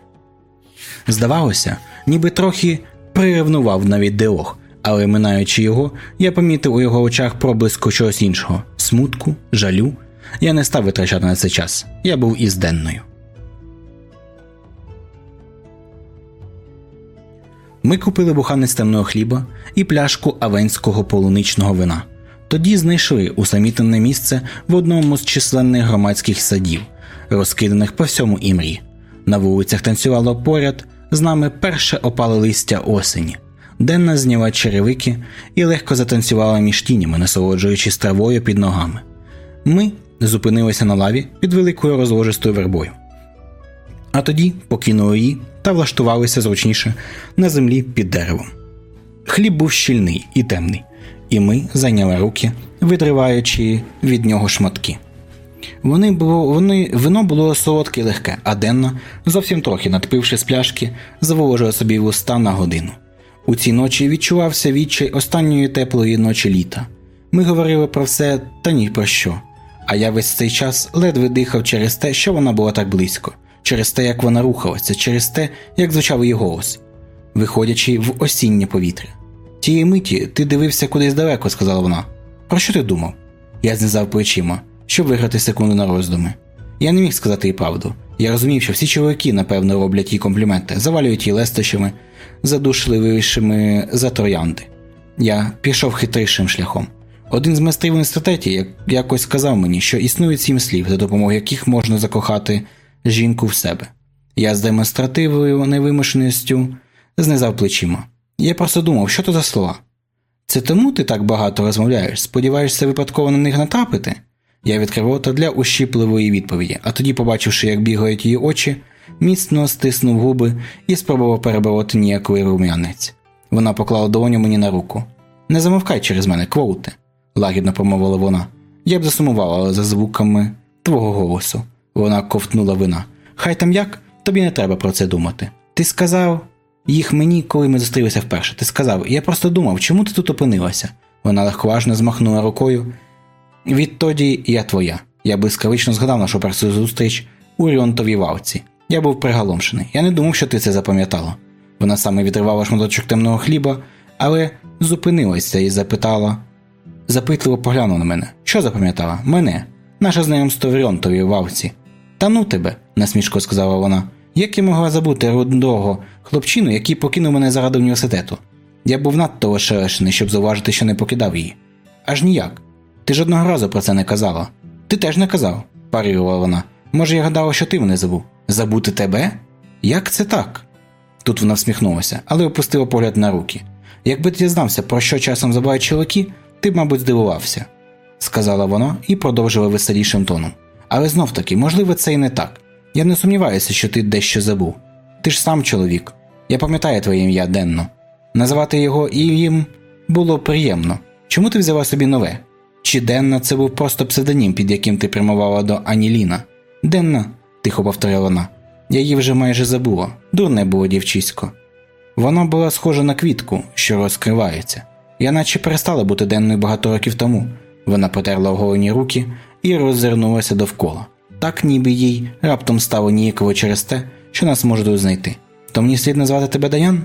Здавалося, ніби трохи приревнував навіть Деох, але минаючи його, я помітив у його очах проблиску чогось іншого смутку, жалю. Я не став витрачати на це час. Я був із денною. Ми купили буханець темного хліба і пляшку авенського полуничного вина. Тоді знайшли усамітне місце в одному з численних громадських садів, розкиданих по всьому імрі. На вулицях танцювало поряд з нами перше опале листя осені. Денна зняла черевики і легко затанцювала між тінями, насолоджуючись травою під ногами. Ми зупинилися на лаві під великою розложистою вербою. А тоді покинули її та влаштувалися зручніше на землі під деревом. Хліб був щільний і темний, і ми зайняли руки, відриваючи від нього шматки. Вони було, вони, Вино було солодке і легке, а Денна, зовсім трохи надпивши з пляшки, заволожила собі вуста на годину. У цій ночі відчувався відчай останньої теплої ночі літа. Ми говорили про все та ні про що. А я весь цей час ледве дихав через те, що вона була так близько, через те, як вона рухалася, через те, як звучав її голос, виходячи в осіннє повітря. Тієї миті ти дивився кудись далеко, сказала вона. Про що ти думав? Я знизав плечима, щоб виграти секунду на роздуми. Я не міг сказати їй правду. Я розумів, що всі чоловіки, напевно, роблять їй компліменти, завалюють її лестощами, задушливішими за троянди. Я пішов хитрішим шляхом. Один з майстрів в університеті якось сказав мені, що існують сім слів, за допомогою яких можна закохати жінку в себе. Я з демонстративою невимушеністю знизав плечима. Я просто думав, що то за слова. Це тому ти так багато розмовляєш, сподіваєшся випадково на них натрапити? Я відкрив рота для ущіпливої відповіді, а тоді, побачивши, як бігають її очі, міцно стиснув губи і спробував перебороти ніяковий рум'янець. Вона поклала долоню мені на руку. Не замовкай через мене, квоуте, лагідно промовила вона. Я б засумувала за звуками твого голосу. Вона ковтнула вина. Хай там як, тобі не треба про це думати. Ти сказав їх мені, коли ми зустрілися вперше. Ти сказав, я просто думав, чому ти тут опинилася? Вона легковажно змахнула рукою. Відтоді я твоя. Я блискавично згадав нашу першу зустріч у Ріонтовій вавці. Я був пригаломшений. Я не думав, що ти це запам'ятала. Вона саме відривала шматочок темного хліба, але зупинилася і запитала. Запитливо поглянула на мене. Що запам'ятала? Мене, наше знайомство в Ріонтовій вавці. Та ну тебе, насмішко сказала вона. Як я могла забути рудого хлопчину, який покинув мене заради університету? Я був надто ошелешений, щоб зауважити, що не покидав її. Аж ніяк. Ти жодного разу про це не казала. Ти теж не казав, парірувала вона. Може, я гадала, що ти мене забув. Забути тебе? Як це так? Тут вона всміхнулася, але опустила погляд на руки. Якби ти знався, про що часом забувають чоловіки, ти б, мабуть, здивувався, сказала вона і продовжила веселішим тоном. Але знов таки, можливо, це і не так. Я не сумніваюся, що ти дещо забув. Ти ж сам чоловік. Я пам'ятаю твоє ім'я Денно. Називати його їм було приємно. Чому ти взяла собі нове? Чи Денна це був просто псевдонім, під яким ти прямувала до Аніліна? Денна, тихо повторила вона. Я її вже майже забула. Дурне було дівчисько. Вона була схожа на квітку, що розкривається. Я наче перестала бути денною багато років тому. Вона потерла оголені руки і роззирнулася довкола. Так ніби їй раптом стало ніяково через те, що нас можуть знайти. То мені слід назвати тебе Даян?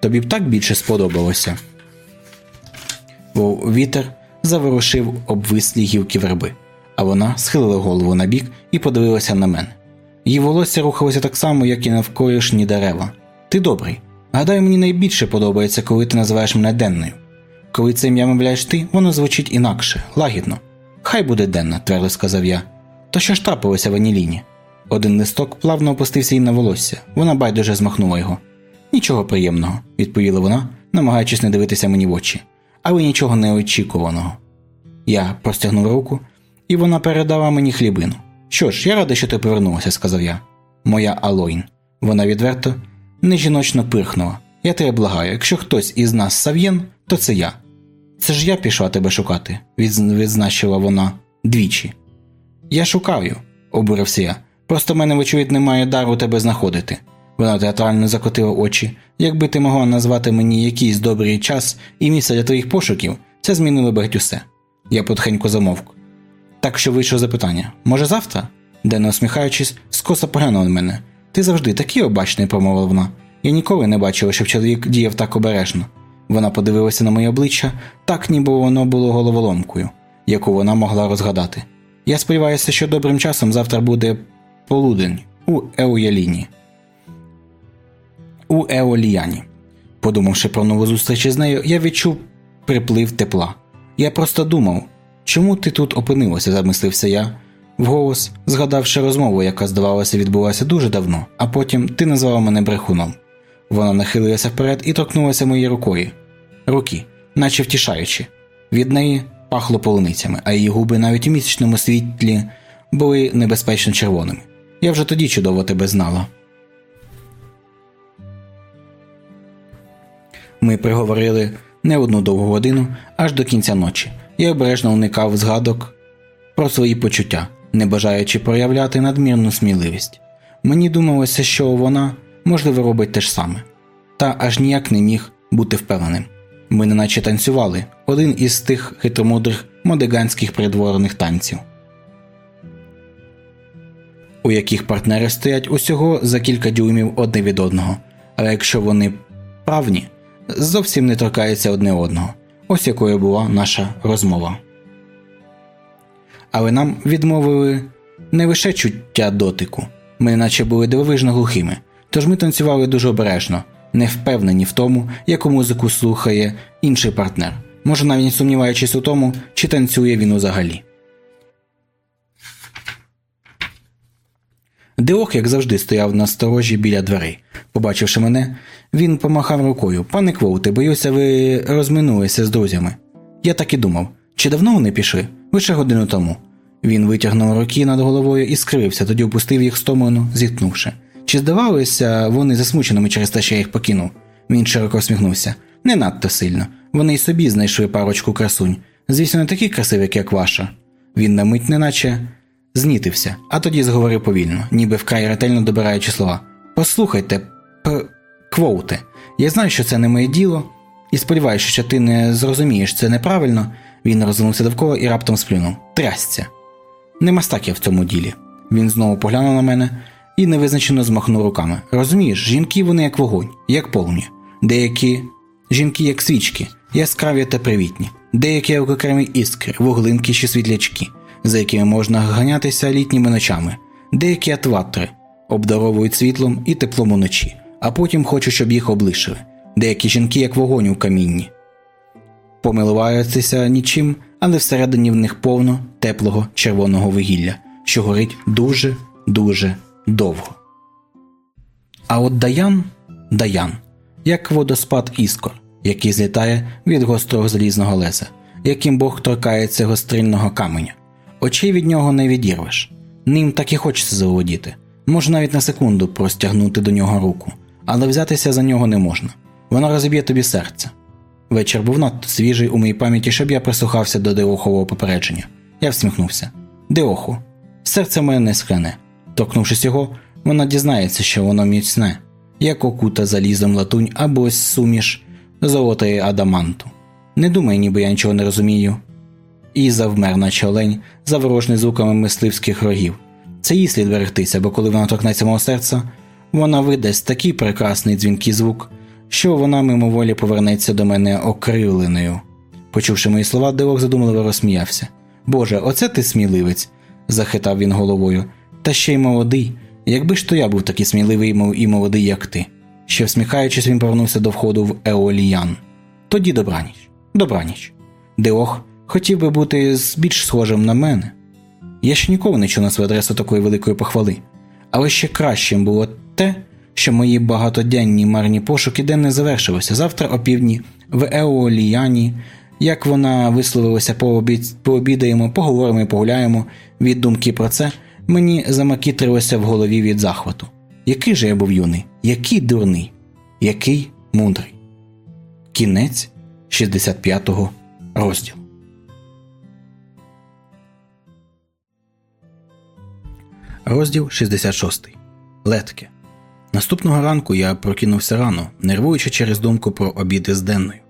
Тобі б так більше сподобалося. Вітер заворушив обвислі гілки верби, а вона схилила голову на бік і подивилася на мене. Її волосся рухалося так само, як і навколишні дерева. Ти добрий. Гадаю, мені найбільше подобається, коли ти називаєш мене денною. Коли це ім'я мовляєш ти, воно звучить інакше, лагідно. Хай буде денна, твердо сказав я. То що ж трапилося в Аніліні? Один листок плавно опустився їй на волосся, вона байдуже змахнула його. Нічого приємного, відповіла вона, намагаючись не дивитися мені в очі, але нічого неочікуваного. Я простягнув руку, і вона передала мені хлібину. Що ж, я рада, що ти повернулася, сказав я. Моя Алойн. Вона відверто нежіночно пирхнула. Я тебе благаю, якщо хтось із нас Сав'єн, то це я. Це ж я пішла тебе шукати, відзначила вона двічі. Я шукаю, обурився я. Просто в мене, вочевидь, немає дару тебе знаходити. Вона театрально закотила очі. Якби ти могла назвати мені якийсь добрий час і місце для твоїх пошуків, це змінило б геть усе. Я потихеньку замовк. Так що вийшло запитання може завтра? Денно усміхаючись, скоса поглянув на мене. Ти завжди такий обачний, промовила вона. Я ніколи не бачила, щоб чоловік діяв так обережно. Вона подивилася на моє обличчя, так ніби воно було головоломкою, яку вона могла розгадати. Я сподіваюся, що добрим часом завтра буде полудень у Еуяліні. У Еоліяні. Подумавши про нову зустріч із нею, я відчув приплив тепла. Я просто думав, чому ти тут опинилася, замислився я, вголос, згадавши розмову, яка, здавалося, відбулася дуже давно, а потім ти назвала мене брехуном. Вона нахилилася вперед і торкнулася моєю рукою. Руки, наче втішаючи. Від неї пахло полуницями, а її губи навіть у місячному світлі були небезпечно червоними. Я вже тоді чудово тебе знала. Ми приговорили не одну довгу годину аж до кінця ночі. Я обережно уникав згадок про свої почуття, не бажаючи проявляти надмірну сміливість. Мені думалося, що вона, можливо, робить те ж саме, та аж ніяк не міг бути впевненим. Ми неначе танцювали один із тих хитромудрих модиганських придворних танців, у яких партнери стоять усього за кілька дюймів одне від одного, але якщо вони правні, зовсім не торкаються одне одного. Ось якою була наша розмова. Але нам відмовили не лише чуття дотику, ми наче були дивовижно глухими, тож ми танцювали дуже обережно, не впевнені в тому, яку музику слухає інший партнер, може навіть сумніваючись у тому, чи танцює він узагалі. Деох, як завжди, стояв на сторожі біля дверей. Побачивши мене, він помахав рукою. Пане Квоуте, боюся, ви розминулися з друзями. Я так і думав, чи давно вони пішли? Лише годину тому. Він витягнув руки над головою і скрився, тоді опустив їх стомлену, зіткнувши. Чи здавалося, вони засмученими через те, що я їх покинув? Він широко всміхнувся. Не надто сильно. Вони й собі знайшли парочку красунь. Звісно, не такі красиві, як ваша. Він на мить неначе знітився, а тоді зговорив повільно, ніби вкрай ретельно добираючи слова. Послухайте, п... квоуте, я знаю, що це не моє діло, і сподіваюся, що ти не зрозумієш це неправильно. Він розвернувся довкола і раптом сплюнув. Трясця. Нема стаків в цьому ділі. Він знову поглянув на мене і невизначено змахнув руками. Розумієш, жінки вони як вогонь, як полум'я. Деякі жінки як свічки, яскраві та привітні, деякі як окремі іскри, вуглинки чи світлячки, за якими можна ганятися літніми ночами, деякі атватри обдаровують світлом і теплом уночі, а потім хочуть, щоб їх облишили. Деякі жінки як вогонь у камінні. Помилуваються нічим, але всередині в них повно теплого червоного вугілля, що горить дуже, дуже довго. А от Даян Даян, як водоспад іскор, який злітає від гострого залізного леза, яким Бог торкається гострильного каменя. Очей від нього не відірвеш. Ним так і хочеться заволодіти. Можна навіть на секунду простягнути до нього руку, але взятися за нього не можна. Вона розіб'є тобі серце. Вечір був надто свіжий у моїй пам'яті, щоб я прислухався до Деохового попередження. Я всміхнувся. Деоху, серце моє не схрене. Торкнувшись його, вона дізнається, що воно міцне, як окута залізом латунь або суміш золотої адаманту. Не думай, ніби я нічого не розумію. І завмер, наче олень, заворожений звуками мисливських рогів. Це їй слід берегтися, бо коли вона торкнеться мого серця, вона видасть такий прекрасний дзвінкий звук, що вона мимоволі повернеться до мене окривленою. Почувши мої слова, Деок задумливо розсміявся. Боже, оце ти сміливець, захитав він головою. Та ще й молодий. Якби ж то я був такий сміливий і молодий, як ти. Ще всміхаючись, він повернувся до входу в Еоліян. Тоді добраніч, добраніч. Деох хотів би бути більш схожим на мене. Я ще ніколи не чув на свою адресу такої великої похвали, але ще кращим було те, що мої багатоденні марні пошуки день не завершилися. Завтра о півдні в Еоліяні, як вона висловилася, пообідаємо, поговоримо і погуляємо від думки про це, мені замакітрилося в голові від захвату. Який же я був юний, який дурний, який мудрий. Кінець 65-го розділу. Розділ 66. Летке. Наступного ранку я прокинувся рано, нервуючи через думку про обіди з денною.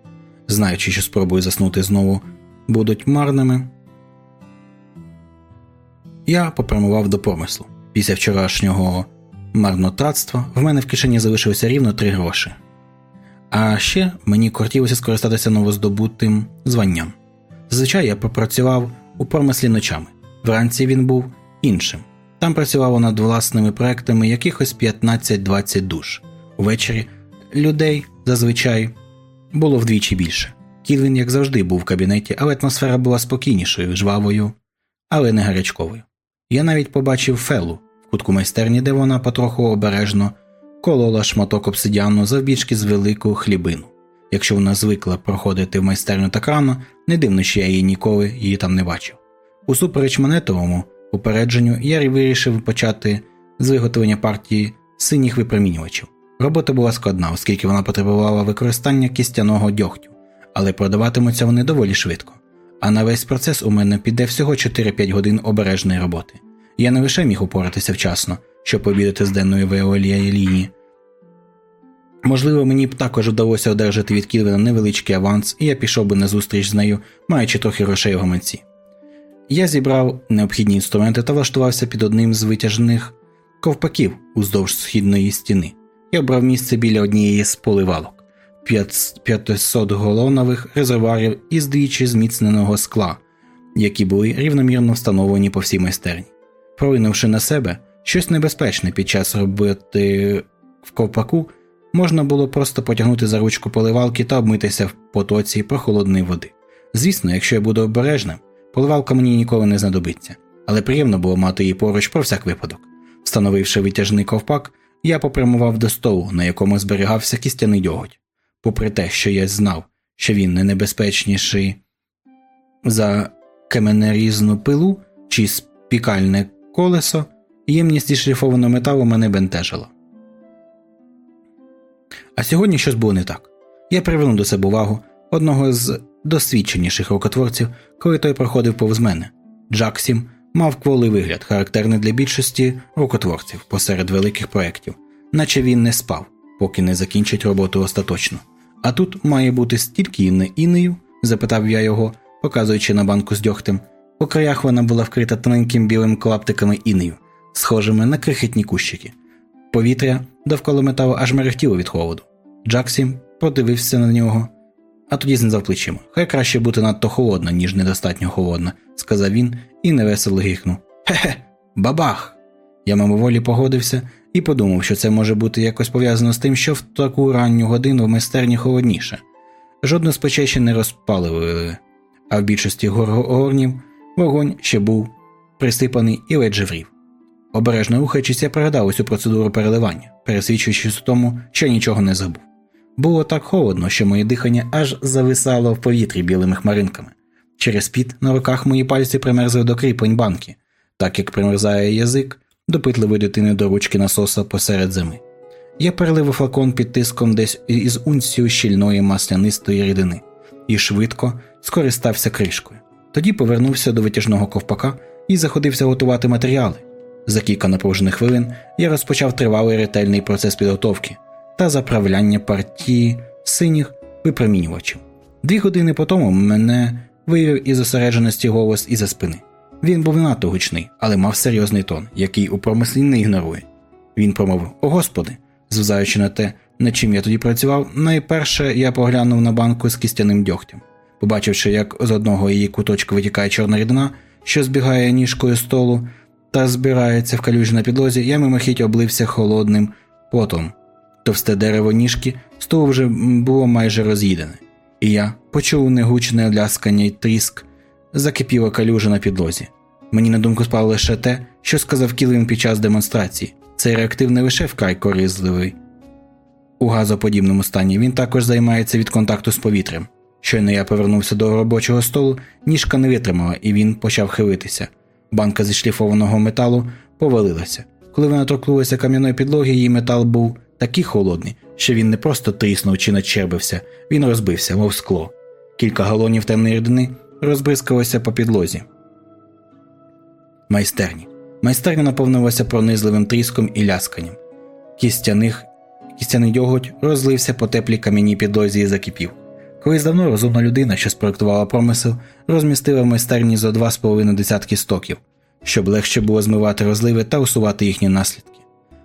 Знаючи, що спробую заснути знову будуть марними. Я попрямував до помислу. Після вчорашнього марнотратства в мене в кишені залишилося рівно три гроші. А ще мені кортілося скористатися новоздобутим званням. Зазвичай я попрацював у промислі ночами. Вранці він був іншим. Там працювало над власними проектами якихось 15-20 душ. Увечері людей зазвичай було вдвічі більше. Кілвін, як завжди, був в кабінеті, але атмосфера була спокійнішою, жвавою, але не гарячковою. Я навіть побачив Фелу в кутку майстерні, де вона потроху обережно колола шматок обсидіану завбільшки з велику хлібину. Якщо вона звикла проходити в майстерню так рано, не дивно, що я її ніколи її там не бачив. Усупереч монетовому попередженню, я вирішив почати з виготовлення партії синіх випромінювачів. Робота була складна, оскільки вона потребувала використання кістяного дьогтю, але продаватимуться вони доволі швидко. А на весь процес у мене піде всього 4-5 годин обережної роботи. Я не лише міг упоратися вчасно, щоб пообідати з денною веолією лінії. Можливо, мені б також вдалося одержати від Кілвена невеличкий аванс, і я пішов би на зустріч з нею, маючи трохи грошей у гаманці. Я зібрав необхідні інструменти та влаштувався під одним з витяжних ковпаків уздовж східної стіни. Я обрав місце біля однієї з поливалок, 500 голонових резервуарів із двічі зміцненого скла, які були рівномірно встановлені по всій майстерні. Пролинувши на себе щось небезпечне під час роботи в ковпаку, можна було просто потягнути за ручку поливалки та обмитися в потоці прохолодної води. Звісно, якщо я буду обережним, Поливалка мені ніколи не знадобиться, але приємно було мати її поруч про всяк випадок. Встановивши витяжний ковпак, я попрямував до столу, на якому зберігався кістяний дьоготь. Попри те, що я знав, що він не небезпечніший за каменерізну пилу чи спікальне колесо, ємність зі шліфованого металу мене бентежила. А сьогодні щось було не так. Я привернув до себе увагу одного з досвідченіших рукотворців, коли той проходив повз мене. Джаксім мав кволий вигляд, характерний для більшості рукотворців посеред великих проєктів, наче він не спав, поки не закінчить роботу остаточно. А тут має бути стільки інне інею? запитав я його, показуючи на банку з дьогтем. По краях вона була вкрита тоненьким білим клаптиками інею, схожими на крихітні кущики. Повітря довкола металу аж мерехтіло від холоду. Джаксім подивився на нього, а тоді знизав плечима. Хай краще бути надто холодна, ніж недостатньо холодна, сказав він і невесело гикнув. Хе-хе, бабах! Я мимоволі погодився і подумав, що це може бути якось пов'язано з тим, що в таку ранню годину в майстерні холодніше. Жодну з печей ще не розпалили, а в більшості горнів вогонь ще був присипаний і ледь живрів. Обережно рухаючись, я пригадав усю процедуру переливання, пересвідчуючись у тому, що нічого не забув. Було так холодно, що моє дихання аж зависало в повітрі білими хмаринками. Через піт на руках мої пальці примерзли до кріпень банки, так як примерзає язик допитливої дитини до ручки насоса посеред зими. Я перелив флакон під тиском десь із унцію щільної маслянистої рідини і швидко скористався кришкою. Тоді повернувся до витяжного ковпака і заходився готувати матеріали. За кілька напружених хвилин я розпочав тривалий ретельний процес підготовки та заправляння партії синіх випромінювачів. Дві години по тому мене виявив із зосередженості голос із за спини. Він був надто гучний, але мав серйозний тон, який у промислі не ігнорує. Він промовив: О Господи! зважаючи на те, над чим я тоді працював, найперше я поглянув на банку з кістяним дьогтем. Побачивши, як з одного її куточка витікає чорна рідина, що збігає ніжкою столу та збирається в калюжі на підлозі, я мимохідь облився холодним потом. Товсте дерево ніжки столу вже було майже роз'їдене, і я почув негучне ляскання й тріск, закипіла калюжа на підлозі. Мені на думку спало лише те, що сказав Кілвін під час демонстрації. Цей реактив не лише вкрай корисливий. У газоподібному стані він також займається від контакту з повітрям. Щойно я повернувся до робочого столу, ніжка не витримала, і він почав хилитися. Банка зі шліфованого металу повалилася. Коли вона торкнулася кам'яної підлоги, її метал був такий холодний, що він не просто тріснув чи начербився, він розбився, мов скло. Кілька галонів темної рідини розбризкалося по підлозі. Майстерні. Майстерня наповнилася пронизливим тріском і лясканням. Кістяних, Кістяний дьоготь розлився по теплій кам'яній підлозі і закипів. Колись давно розумна людина, що спроектувала промисел, розмістила в майстерні за два з половиною десятки стоків, щоб легше було змивати розливи та усувати їхні наслідки.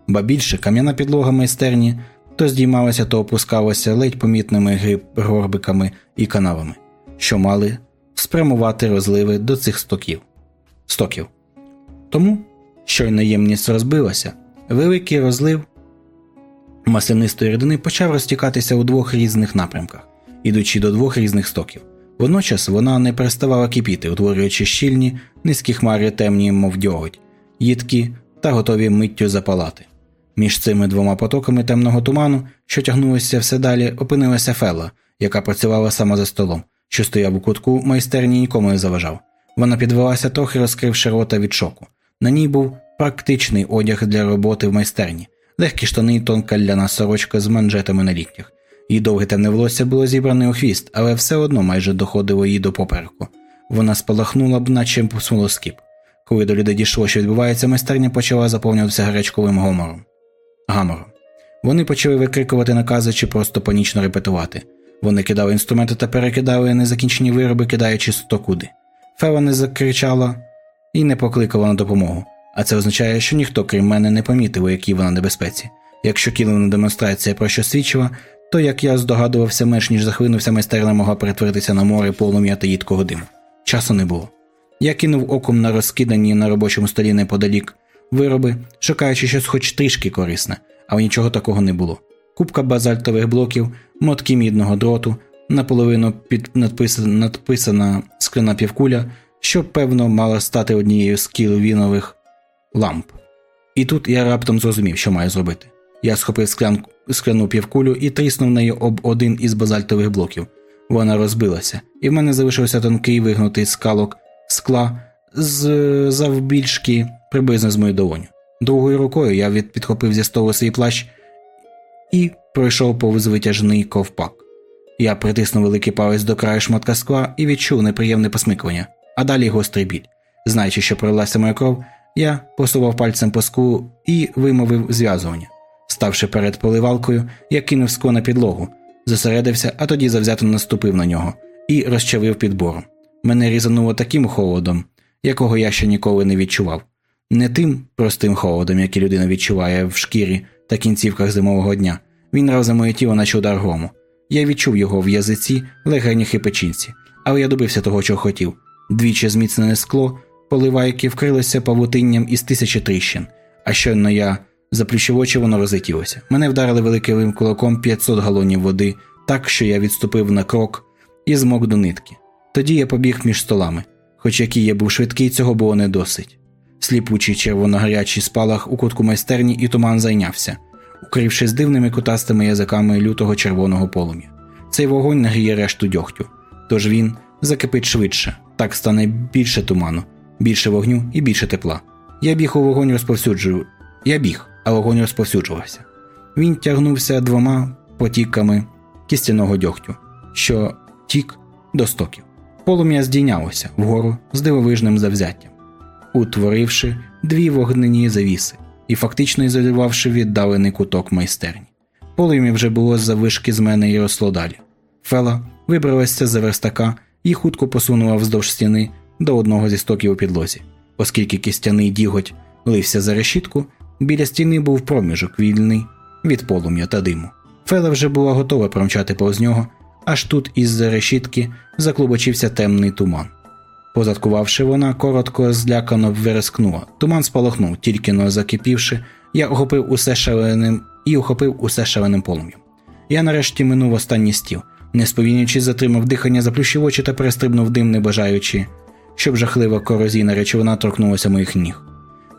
Ба більше кам'яна підлога майстерні то здіймалася, то опускалася ледь помітними горбиками і канавами, що мали спрямувати розливи до цих стоків. стоків. Тому, щойно ємність розбилася, великий розлив маслянистої рідини почав розтікатися у двох різних напрямках, ідучи до двох різних стоків. Водночас вона не переставала кипіти, утворюючи щільні, низькі хмари темні, мов дьоготь, їдкі та готові миттю запалати. Між цими двома потоками темного туману, що тягнулися все далі, опинилася Фела, яка працювала сама за столом, що стояв у кутку майстерні нікому не заважав. Вона підвелася трохи розкривши рота від шоку. На ній був практичний одяг для роботи в майстерні, легкі штани й тонка ляна сорочка з манжетами на ліктях. Її довге темне волосся було зібране у хвіст, але все одно майже доходило їй до попереку. Вона спалахнула б, наче смолоскіп. Коли до людей дійшло, що відбувається, майстерня почала заповнюватися гарячковим гомором. Гамором. Вони почали викрикувати накази чи просто панічно репетувати. Вони кидали інструменти та перекидали незакінчені вироби, кидаючи сто куди. Фела не закричала і не покликала на допомогу. А це означає, що ніхто, крім мене, не помітив, у якій вона небезпеці. Якщо кілена демонстрація про що свідчила, то як я здогадувався, менш ніж захвинувся, майстерня могла перетворитися на море полум'я та їдкого диму. Часу не було. Я кинув оком на розкидані на робочому столі неподалік вироби, шукаючи щось хоч трішки корисне, але нічого такого не було. Купка базальтових блоків, мотки мідного дроту, наполовину під надписана, надписана скляна півкуля, що, певно, мала стати однією з кіловінових ламп. І тут я раптом зрозумів, що маю зробити. Я схопив склян... скляну півкулю і тріснув нею об один із базальтових блоків. Вона розбилася, і в мене залишився тонкий вигнутий скалок скла з завбільшки приблизно з мою долоню. Другою рукою я підхопив зі столу свій плащ і пройшов повз витяжний ковпак. Я притиснув великий палець до краю шматка скла і відчув неприємне посмикування, а далі гострий біль. Знаючи, що пролилася моя кров, я посував пальцем по склу і вимовив зв'язування. Ставши перед поливалкою, я кинув скло на підлогу, зосередився, а тоді завзято наступив на нього і розчавив підбором. Мене різануло таким холодом, якого я ще ніколи не відчував. Не тим простим холодом, який людина відчуває в шкірі та кінцівках зимового дня. Він разом моє тіло, наче удар грому. Я відчув його в язиці, легенях і печінці, але я добився того, чого хотів. Двічі зміцнене скло, поливайки вкрилося павутинням із тисячі тріщин, а щойно я заплющив очі, воно розлетілося. Мене вдарили великим кулаком 500 галонів води, так що я відступив на крок і змок до нитки. Тоді я побіг між столами, хоч який я був швидкий, цього було не досить. Сліпучий червоно-гарячий спалах у кутку майстерні і туман зайнявся, укрившись дивними кутастими язиками лютого червоного полум'я. Цей вогонь нагріє решту дьогтю, тож він закипить швидше, так стане більше туману, більше вогню і більше тепла. Я біг у вогонь розповсюджую. Я біг, а вогонь розповсюджувався. Він тягнувся двома потіками кістяного дьогтю, що тік до стоків. Полум'я здійнялося вгору з дивовижним завзяттям, утворивши дві вогнені завіси і фактично ізолювавши віддалений куток майстерні. Полум'я вже було завишки з мене і росло далі. Фела вибралася за верстака і хутко посунула вздовж стіни до одного зі стоків у підлозі, оскільки кістяний діготь лився за решітку, біля стіни був проміжок вільний від полум'я та диму. Фела вже була готова промчати повз нього, аж тут із за решітки заклубочився темний туман. Позадкувавши, вона коротко злякано верескнула. Туман спалахнув, тільки но закипівши, я охопив усе шаленим і охопив усе шаленим полум'ям. Я нарешті минув останній стіл, не сповільнюючись, затримав дихання, заплющив очі та перестрибнув дим, не бажаючи, щоб жахлива корозійна речовина торкнулася моїх ніг.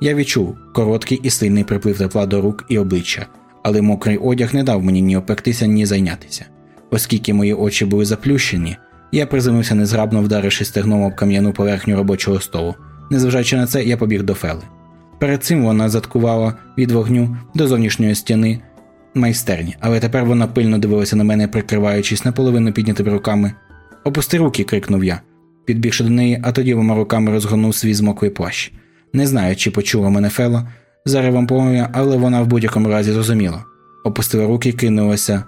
Я відчув короткий і сильний приплив тепла до рук і обличчя, але мокрий одяг не дав мені ні опектися, ні зайнятися. Оскільки мої очі були заплющені, я приземлився незграбно вдаривши стегном об кам'яну поверхню робочого столу. Незважаючи на це, я побіг до Фели. Перед цим вона заткувала від вогню до зовнішньої стіни майстерні, але тепер вона пильно дивилася на мене, прикриваючись наполовину піднятими руками. Опусти руки, крикнув я, підбігши до неї, а тоді двома руками розгорнув свій змоклий плащ. Не знаю, чи почула мене Фела за ревом полум'я, але вона в будь-якому разі зрозуміла. Опустила руки і кинулася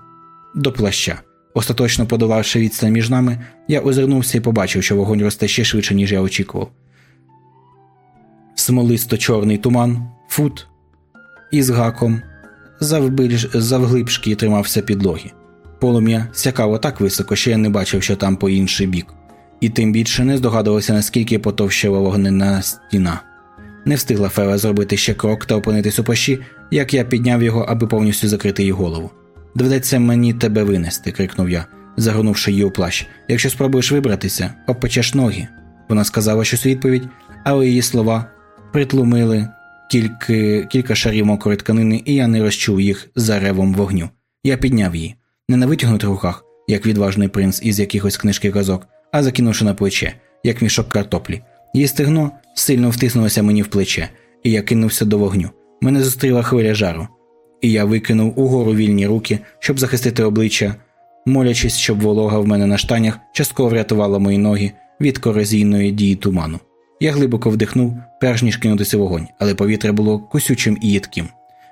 до плаща. Остаточно подолавши відстань між нами, я озирнувся і побачив, що вогонь росте ще швидше, ніж я очікував. Смолисто чорний туман, фут із гаком завглибшки тримався підлоги. Полум'я сякало так високо, що я не бачив, що там по інший бік, і тим більше не здогадувався, наскільки потовщила вогнена стіна. Не встигла Фера зробити ще крок та опинитись у пащі, як я підняв його, аби повністю закрити її голову. Доведеться мені тебе винести, крикнув я, загорнувши її у плащ. Якщо спробуєш вибратися, обпечеш ноги. Вона сказала щось у відповідь, але її слова притлумили кілька, кілька шарів мокрої тканини, і я не розчув їх за ревом вогню. Я підняв її, не на витягнутих руках, як відважний принц із якихось книжки казок, а закинувши на плече, як мішок картоплі. Її стегно сильно втиснулося мені в плече, і я кинувся до вогню. Мене зустріла хвиля жару, і я викинув угору вільні руки, щоб захистити обличчя, молячись, щоб волога в мене на штанях частково врятувала мої ноги від корозійної дії туману. Я глибоко вдихнув, перш ніж кинутися вогонь, але повітря було кусючим і їдким.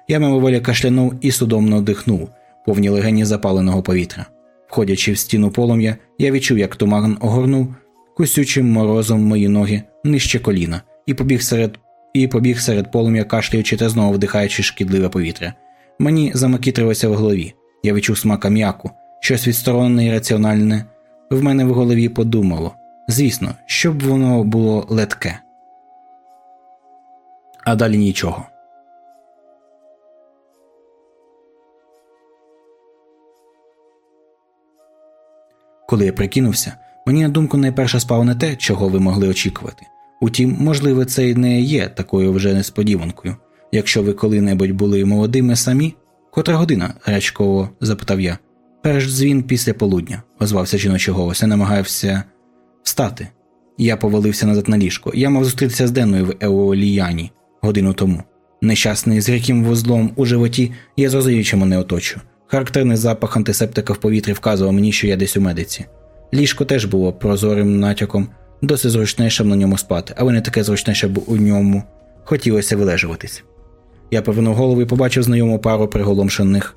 Я мимоволі кашлянув і судомно дихнув, повні легені запаленого повітря. Входячи в стіну полум'я, я відчув, як туман огорнув кусючим морозом мої ноги нижче коліна, і побіг серед і побіг серед полум'я, кашляючи та знову вдихаючи шкідливе повітря. Мені замакітрилося в голові. Я відчув смак ам'яку, щось відсторонене і раціональне. В мене в голові подумало звісно, щоб воно було летке. А далі нічого. Коли я прикинувся, мені на думку найперше спало не те, чого ви могли очікувати. Утім, можливо, це й не є такою вже несподіванкою. Якщо ви коли-небудь були молодими самі, котра година? гарячково запитав я. Перш дзвін після полудня, озвався жіночий голос, я намагався встати. Я повалився назад на ліжко. Я мав зустрітися з Деною в Еоліяні годину тому. Нещасний з ряким вузлом у животі, я зрозумів, чому не оточу. Характерний запах антисептика в повітрі вказував мені, що я десь у медиці. Ліжко теж було прозорим натяком, досить зручне, щоб на ньому спати, але не таке зручне, щоб у ньому хотілося вилежуватись. Я повернув голову і побачив знайому пару приголомшених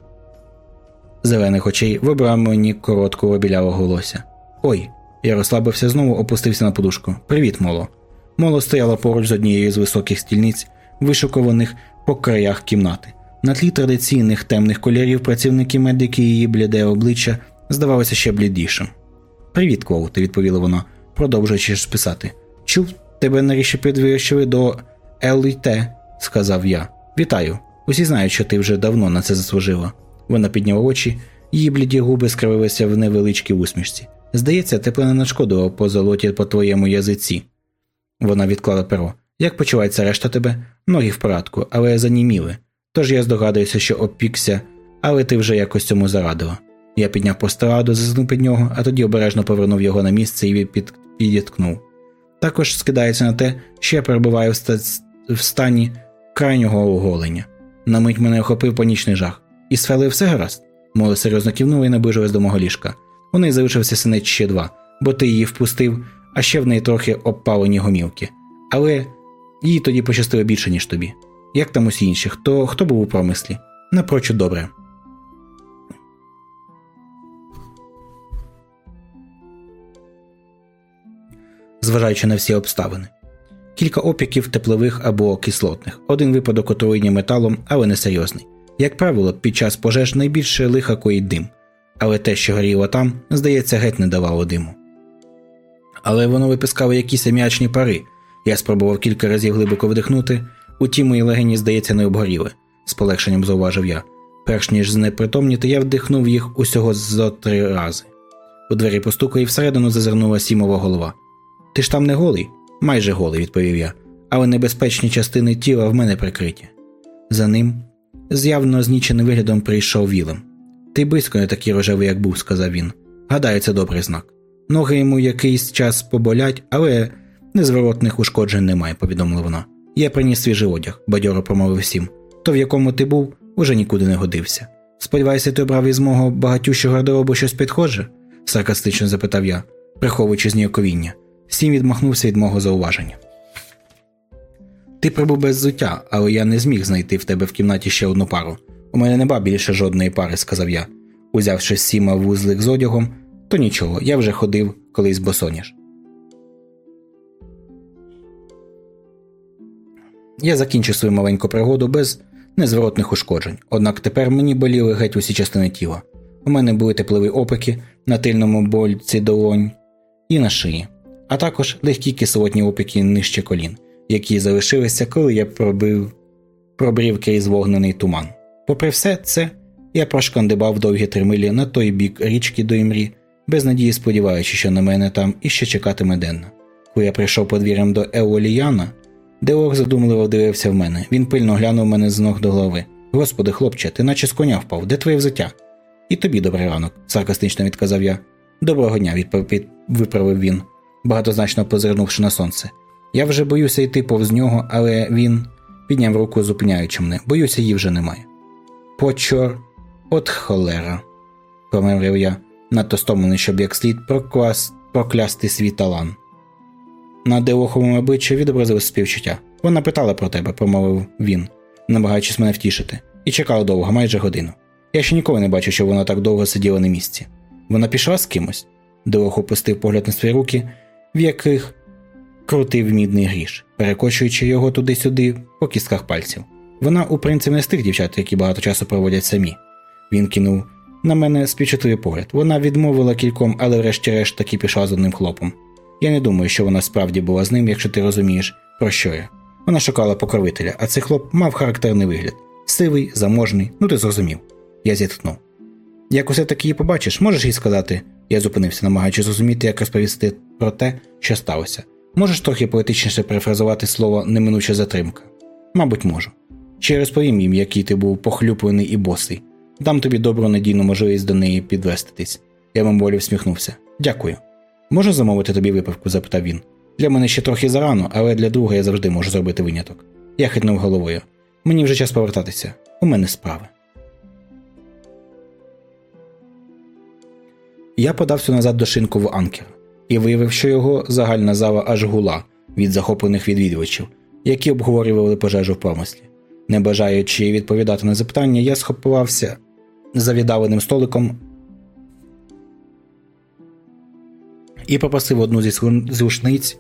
зелених очей в обрамленні короткого білявого волосся. Ой, я розслабився знову, опустився на подушку. Привіт, моло. Моло стояла поруч з однією з високих стільниць, вишукуваних по краях кімнати. На тлі традиційних темних кольорів працівники медики її бліде обличчя здавалося ще блідішим. Привіт, Коуте, відповіла вона, продовжуючи списати. Чув, тебе нарешті підвищили до ЛІТ, сказав я. Вітаю. Усі знають, що ти вже давно на це заслужила. Вона підняла очі, її бліді губи скривилися в невеличкій усмішці. Здається, тепло не нашкодило по золоті по твоєму язиці. Вона відклала перо. Як почувається решта тебе? Ноги в порядку, але заніміли. Тож я здогадуюся, що опікся, але ти вже якось цьому зарадила. Я підняв постраду, зазнув під нього, а тоді обережно повернув його на місце і під... підіткнув. Також скидається на те, що я перебуваю в в стані крайнього оголення. На мить мене охопив панічний жах. І з Фелею все гаразд? Моле серйозно кивнула і наближилась до мого ліжка. У неї залишився синець ще два, бо ти її впустив, а ще в неї трохи обпалені гомілки. Але їй тоді пощастило більше, ніж тобі. Як там усі інші? Хто хто був у промислі? Напрочуд добре. Зважаючи на всі обставини. Кілька опіків теплових або кислотних, один випадок отруєння металом, але не серйозний. Як правило, під час пожеж найбільше лиха коїть дим, але те, що горіло там, здається, геть не давало диму. Але воно випускало якісь аміачні пари. Я спробував кілька разів глибоко вдихнути, утім мої легені, здається, не обгоріли, з полегшенням зауважив я. Перш ніж знепритомніти, я вдихнув їх усього зо три рази. У двері постукав і всередину зазирнула сімова голова. Ти ж там не голий? Майже голий, відповів я, але небезпечні частини тіла в мене прикриті. За ним, з явно зніченим виглядом прийшов Вілем. Ти близько не такий рожевий, як був, сказав він. Гадаю, це добрий знак. Ноги йому якийсь час поболять, але незворотних ушкоджень немає, повідомила вона. Я приніс свіжий одяг, бадьоро промовив всім. То, в якому ти був, уже нікуди не годився. Сподіваюся, ти обрав із мого багатющого гардеробу щось підхоже? саркастично запитав я, приховуючи зніяковіння. Сім відмахнувся від мого зауваження. Ти прибув без зуття, але я не зміг знайти в тебе в кімнаті ще одну пару. У мене нема більше жодної пари, сказав я. Узявши сіма вузлик з одягом, то нічого, я вже ходив колись босоніж. Я закінчив свою маленьку пригоду без незворотних ушкоджень, однак тепер мені боліли геть усі частини тіла. У мене були теплові опики на тильному больці долонь і на шиї, а також легкі кислотні опіки нижче колін, які залишилися, коли я пробив, пробрів крізь вогнений туман. Попри все це, я прошкандибав довгі три милі на той бік річки до імрі, без надії сподіваючись, що на мене там іще чекатиме денно. Коли я прийшов подвір'ям до Еоліяна, Деох задумливо дивився в мене. Він пильно глянув мене з ног до голови. Господи, хлопче, ти наче з коня впав, де твоє взуття? І тобі добрий ранок, саркастично відказав я. Доброго дня, відповів, виправив він, багатозначно позирнувши на сонце. Я вже боюся йти повз нього, але він підняв руку, зупиняючи мене. Боюся, її вже немає. Почор, от холера, промовив я, надто стомлений, щоб як слід проклас... проклясти свій талант. На Деоховому обличчі відобразилось співчуття. Вона питала про тебе, промовив він, намагаючись мене втішити, і чекала довго, майже годину. Я ще ніколи не бачив, що вона так довго сиділа на місці. Вона пішла з кимось. Деох опустив погляд на свої руки, в яких крутив мідний гріш, перекочуючи його туди-сюди по кістках пальців. Вона, у принципі, не з тих дівчат, які багато часу проводять самі. Він кинув на мене співчутливий погляд. Вона відмовила кільком, але врешті-решт таки пішла з одним хлопом. Я не думаю, що вона справді була з ним, якщо ти розумієш, про що я. Вона шукала покровителя, а цей хлоп мав характерний вигляд сивий, заможний, ну ти зрозумів. Я зітхнув. Як усе таки її побачиш, можеш їй сказати. Я зупинився, намагаючись зрозуміти, як розповісти про те, що сталося. Можеш трохи поетичніше перефразувати слово неминуча затримка? Мабуть, можу. Ще розповім їм, який ти був похлюплений і босий. Дам тобі добру надійну можливість до неї підвеститись. Я мимоволі всміхнувся. Дякую. Можу замовити тобі випивку? запитав він. Для мене ще трохи зарано, але для друга я завжди можу зробити виняток. Я хитнув головою. Мені вже час повертатися. У мене справи. Я подався назад до шинку в анкер і виявив, що його загальна зала аж гула від захоплених відвідувачів, які обговорювали пожежу в промислі. Не бажаючи відповідати на запитання, я схопувався за віддаленим столиком і попросив одну зі зрушниць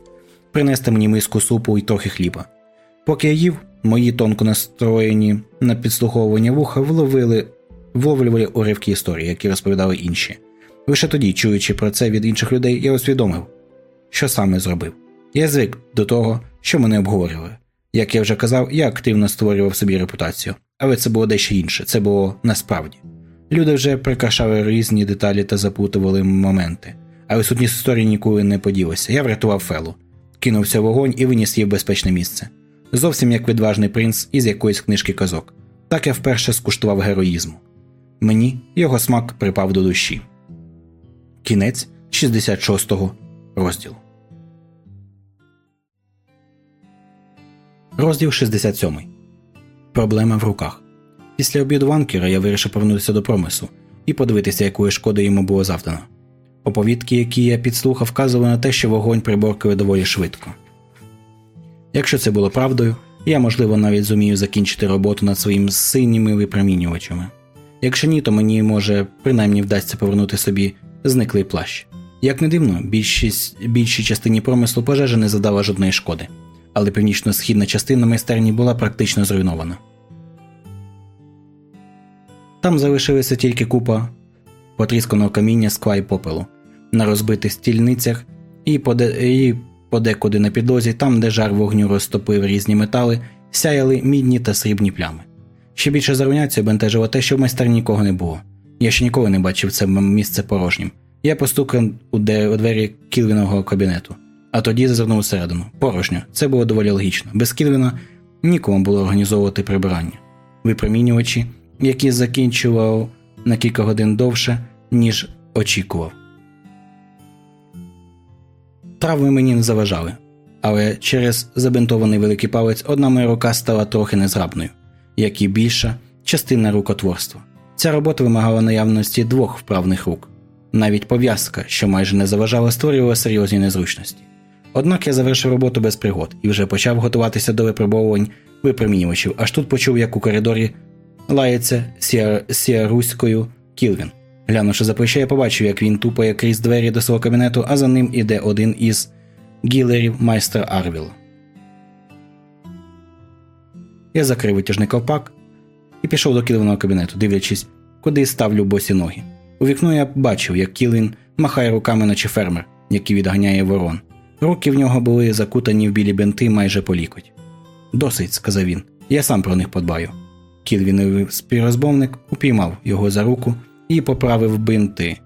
принести мені миску супу і трохи хліба. Поки я їв, мої тонко настроєні на підслуховування вуха вловили, вловлювали уривки історії, які розповідали інші. Лише тоді, чуючи про це від інших людей, я усвідомив, що саме зробив. Я звик до того, що мене обговорювали. Як я вже казав, я активно створював собі репутацію, але це було дещо інше, це було насправді. Люди вже прикрашали різні деталі та запутували моменти, але сутність історії ніколи не поділася. Я врятував Фелу, кинувся вогонь і виніс її в безпечне місце. Зовсім як відважний принц із якоїсь книжки казок. Так я вперше скуштував героїзму. Мені його смак припав до душі. Кінець 66 розділу. Розділ 67. Проблема в руках. Після обіду ванкера я вирішив повернутися до промису і подивитися, якої шкоди йому було завдано. Оповідки, які я підслухав, вказували на те, що вогонь приборкує доволі швидко. Якщо це було правдою, я, можливо, навіть зумію закінчити роботу над своїми синіми випромінювачами. Якщо ні, то мені може принаймні вдасться повернути собі зниклий плащ. Як не дивно, більшість, більшій частині промислу пожежа не задала жодної шкоди, але північно-східна частина майстерні була практично зруйнована. Там залишилася тільки купа потрісканого каміння скла й попелу на розбитих стільницях і, поде... і подекуди на підлозі, там, де жар вогню розтопив різні метали, сяяли мідні та срібні плями. Ще більше за бентежило те, що в майстерні нікого не було. Я ще ніколи не бачив це місце порожнім. Я постукав у двері Кілвіного кабінету, а тоді зазирнув всередину. Порожньо. Це було доволі логічно. Без Кілвіна нікому було організовувати прибирання. Випромінювачі, які закінчував на кілька годин довше, ніж очікував. Травми мені не заважали, але через забинтований великий палець одна моя рука стала трохи незграбною, як і більша частина рукотворства. Ця робота вимагала наявності двох вправних рук. Навіть пов'язка, що майже не заважала, створювала серйозні незручності. Однак я завершив роботу без пригод і вже почав готуватися до випробовувань випромінювачів, аж тут почув, як у коридорі лається сіаруською Кілвін. Глянувши за плече, я побачив, як він тупає крізь двері до свого кабінету, а за ним іде один із гілерів майстра Арвіла. Я закрив витяжний ковпак і пішов до Кілвіного кабінету, дивлячись, куди ставлю босі ноги. У вікно я бачив, як Кілвін махає руками, наче фермер, який відганяє ворон. Руки в нього були закутані в білі бенти майже по лікоть. Досить, сказав він, я сам про них подбаю. Кілвіновий співрозмовник упіймав його за руку і поправив бинти.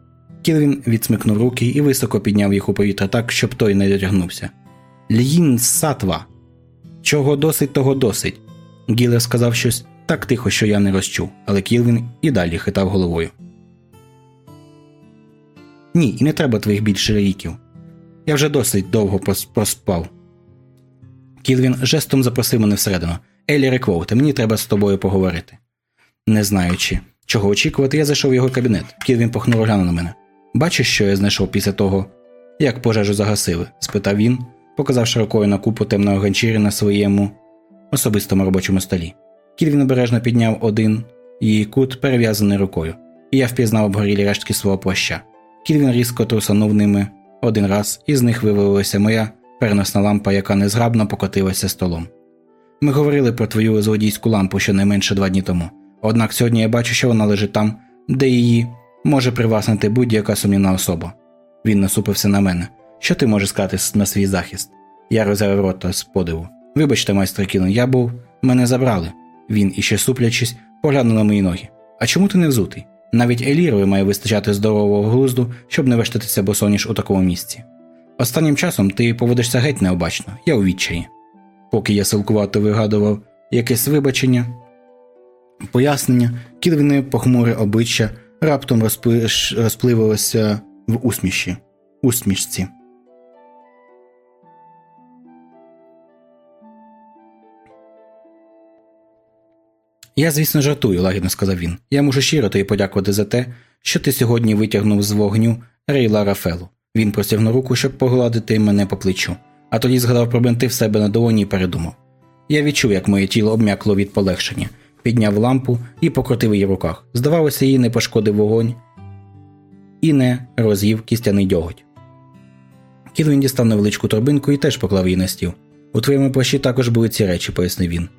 Кілвін відсмикнув руки і високо підняв їх у повітря так, щоб той не дотягнувся. Льїн сатва. Чого досить, того досить. Гілер сказав щось так тихо, що я не розчув, але Кілвін і далі хитав головою. Ні, і не треба твоїх більше ріків. Я вже досить довго проспав. Кілвін жестом запросив мене всередину. Елі Реквоуте, мені треба з тобою поговорити. Не знаючи, чого очікувати, я зайшов в його кабінет. Кілвін похмуро глянув на мене. Бачиш, що я знайшов після того, як пожежу загасили? спитав він, показавши рукою на купу темного ганчірі на своєму особистому робочому столі. Кільвін обережно підняв один її кут, перев'язаний рукою, і я впізнав обгорілі рештки свого плаща. Кільвін різко трусанув ними один раз, і з них вивалилася моя переносна лампа, яка незграбно покотилася столом. Ми говорили про твою злодійську лампу щонайменше два дні тому. Однак сьогодні я бачу, що вона лежить там, де її може привласнити будь-яка сумнівна особа. Він насупився на мене. Що ти можеш сказати на свій захист? Я розявив рота з подиву. Вибачте, майстер Кілен, я був, мене забрали. Він, іще суплячись, поглянув на мої ноги. А чому ти не взутий? Навіть Елірові має вистачати здорового глузду, щоб не вештатися босоніж у такому місці. Останнім часом ти поводишся геть необачно, я у відчаї. Поки я силкувато вигадував якесь вибачення, пояснення, Кілвіне похмуре обличчя раптом розпливалося в усміші. усмішці. Я, звісно, жартую, лагідно сказав він. Я мушу щиро тобі подякувати за те, що ти сьогодні витягнув з вогню Рейла Рафелу. Він простягнув руку, щоб погладити мене по плечу, а тоді згадав про бинти в себе на долоні і передумав. Я відчув, як моє тіло обм'якло від полегшення, підняв лампу і покрутив її в руках. Здавалося, їй не пошкодив вогонь і не роз'їв кістяний дьоготь. Кілвін дістав невеличку торбинку і теж поклав її на стіл. У твоєму плащі також були ці речі, пояснив він.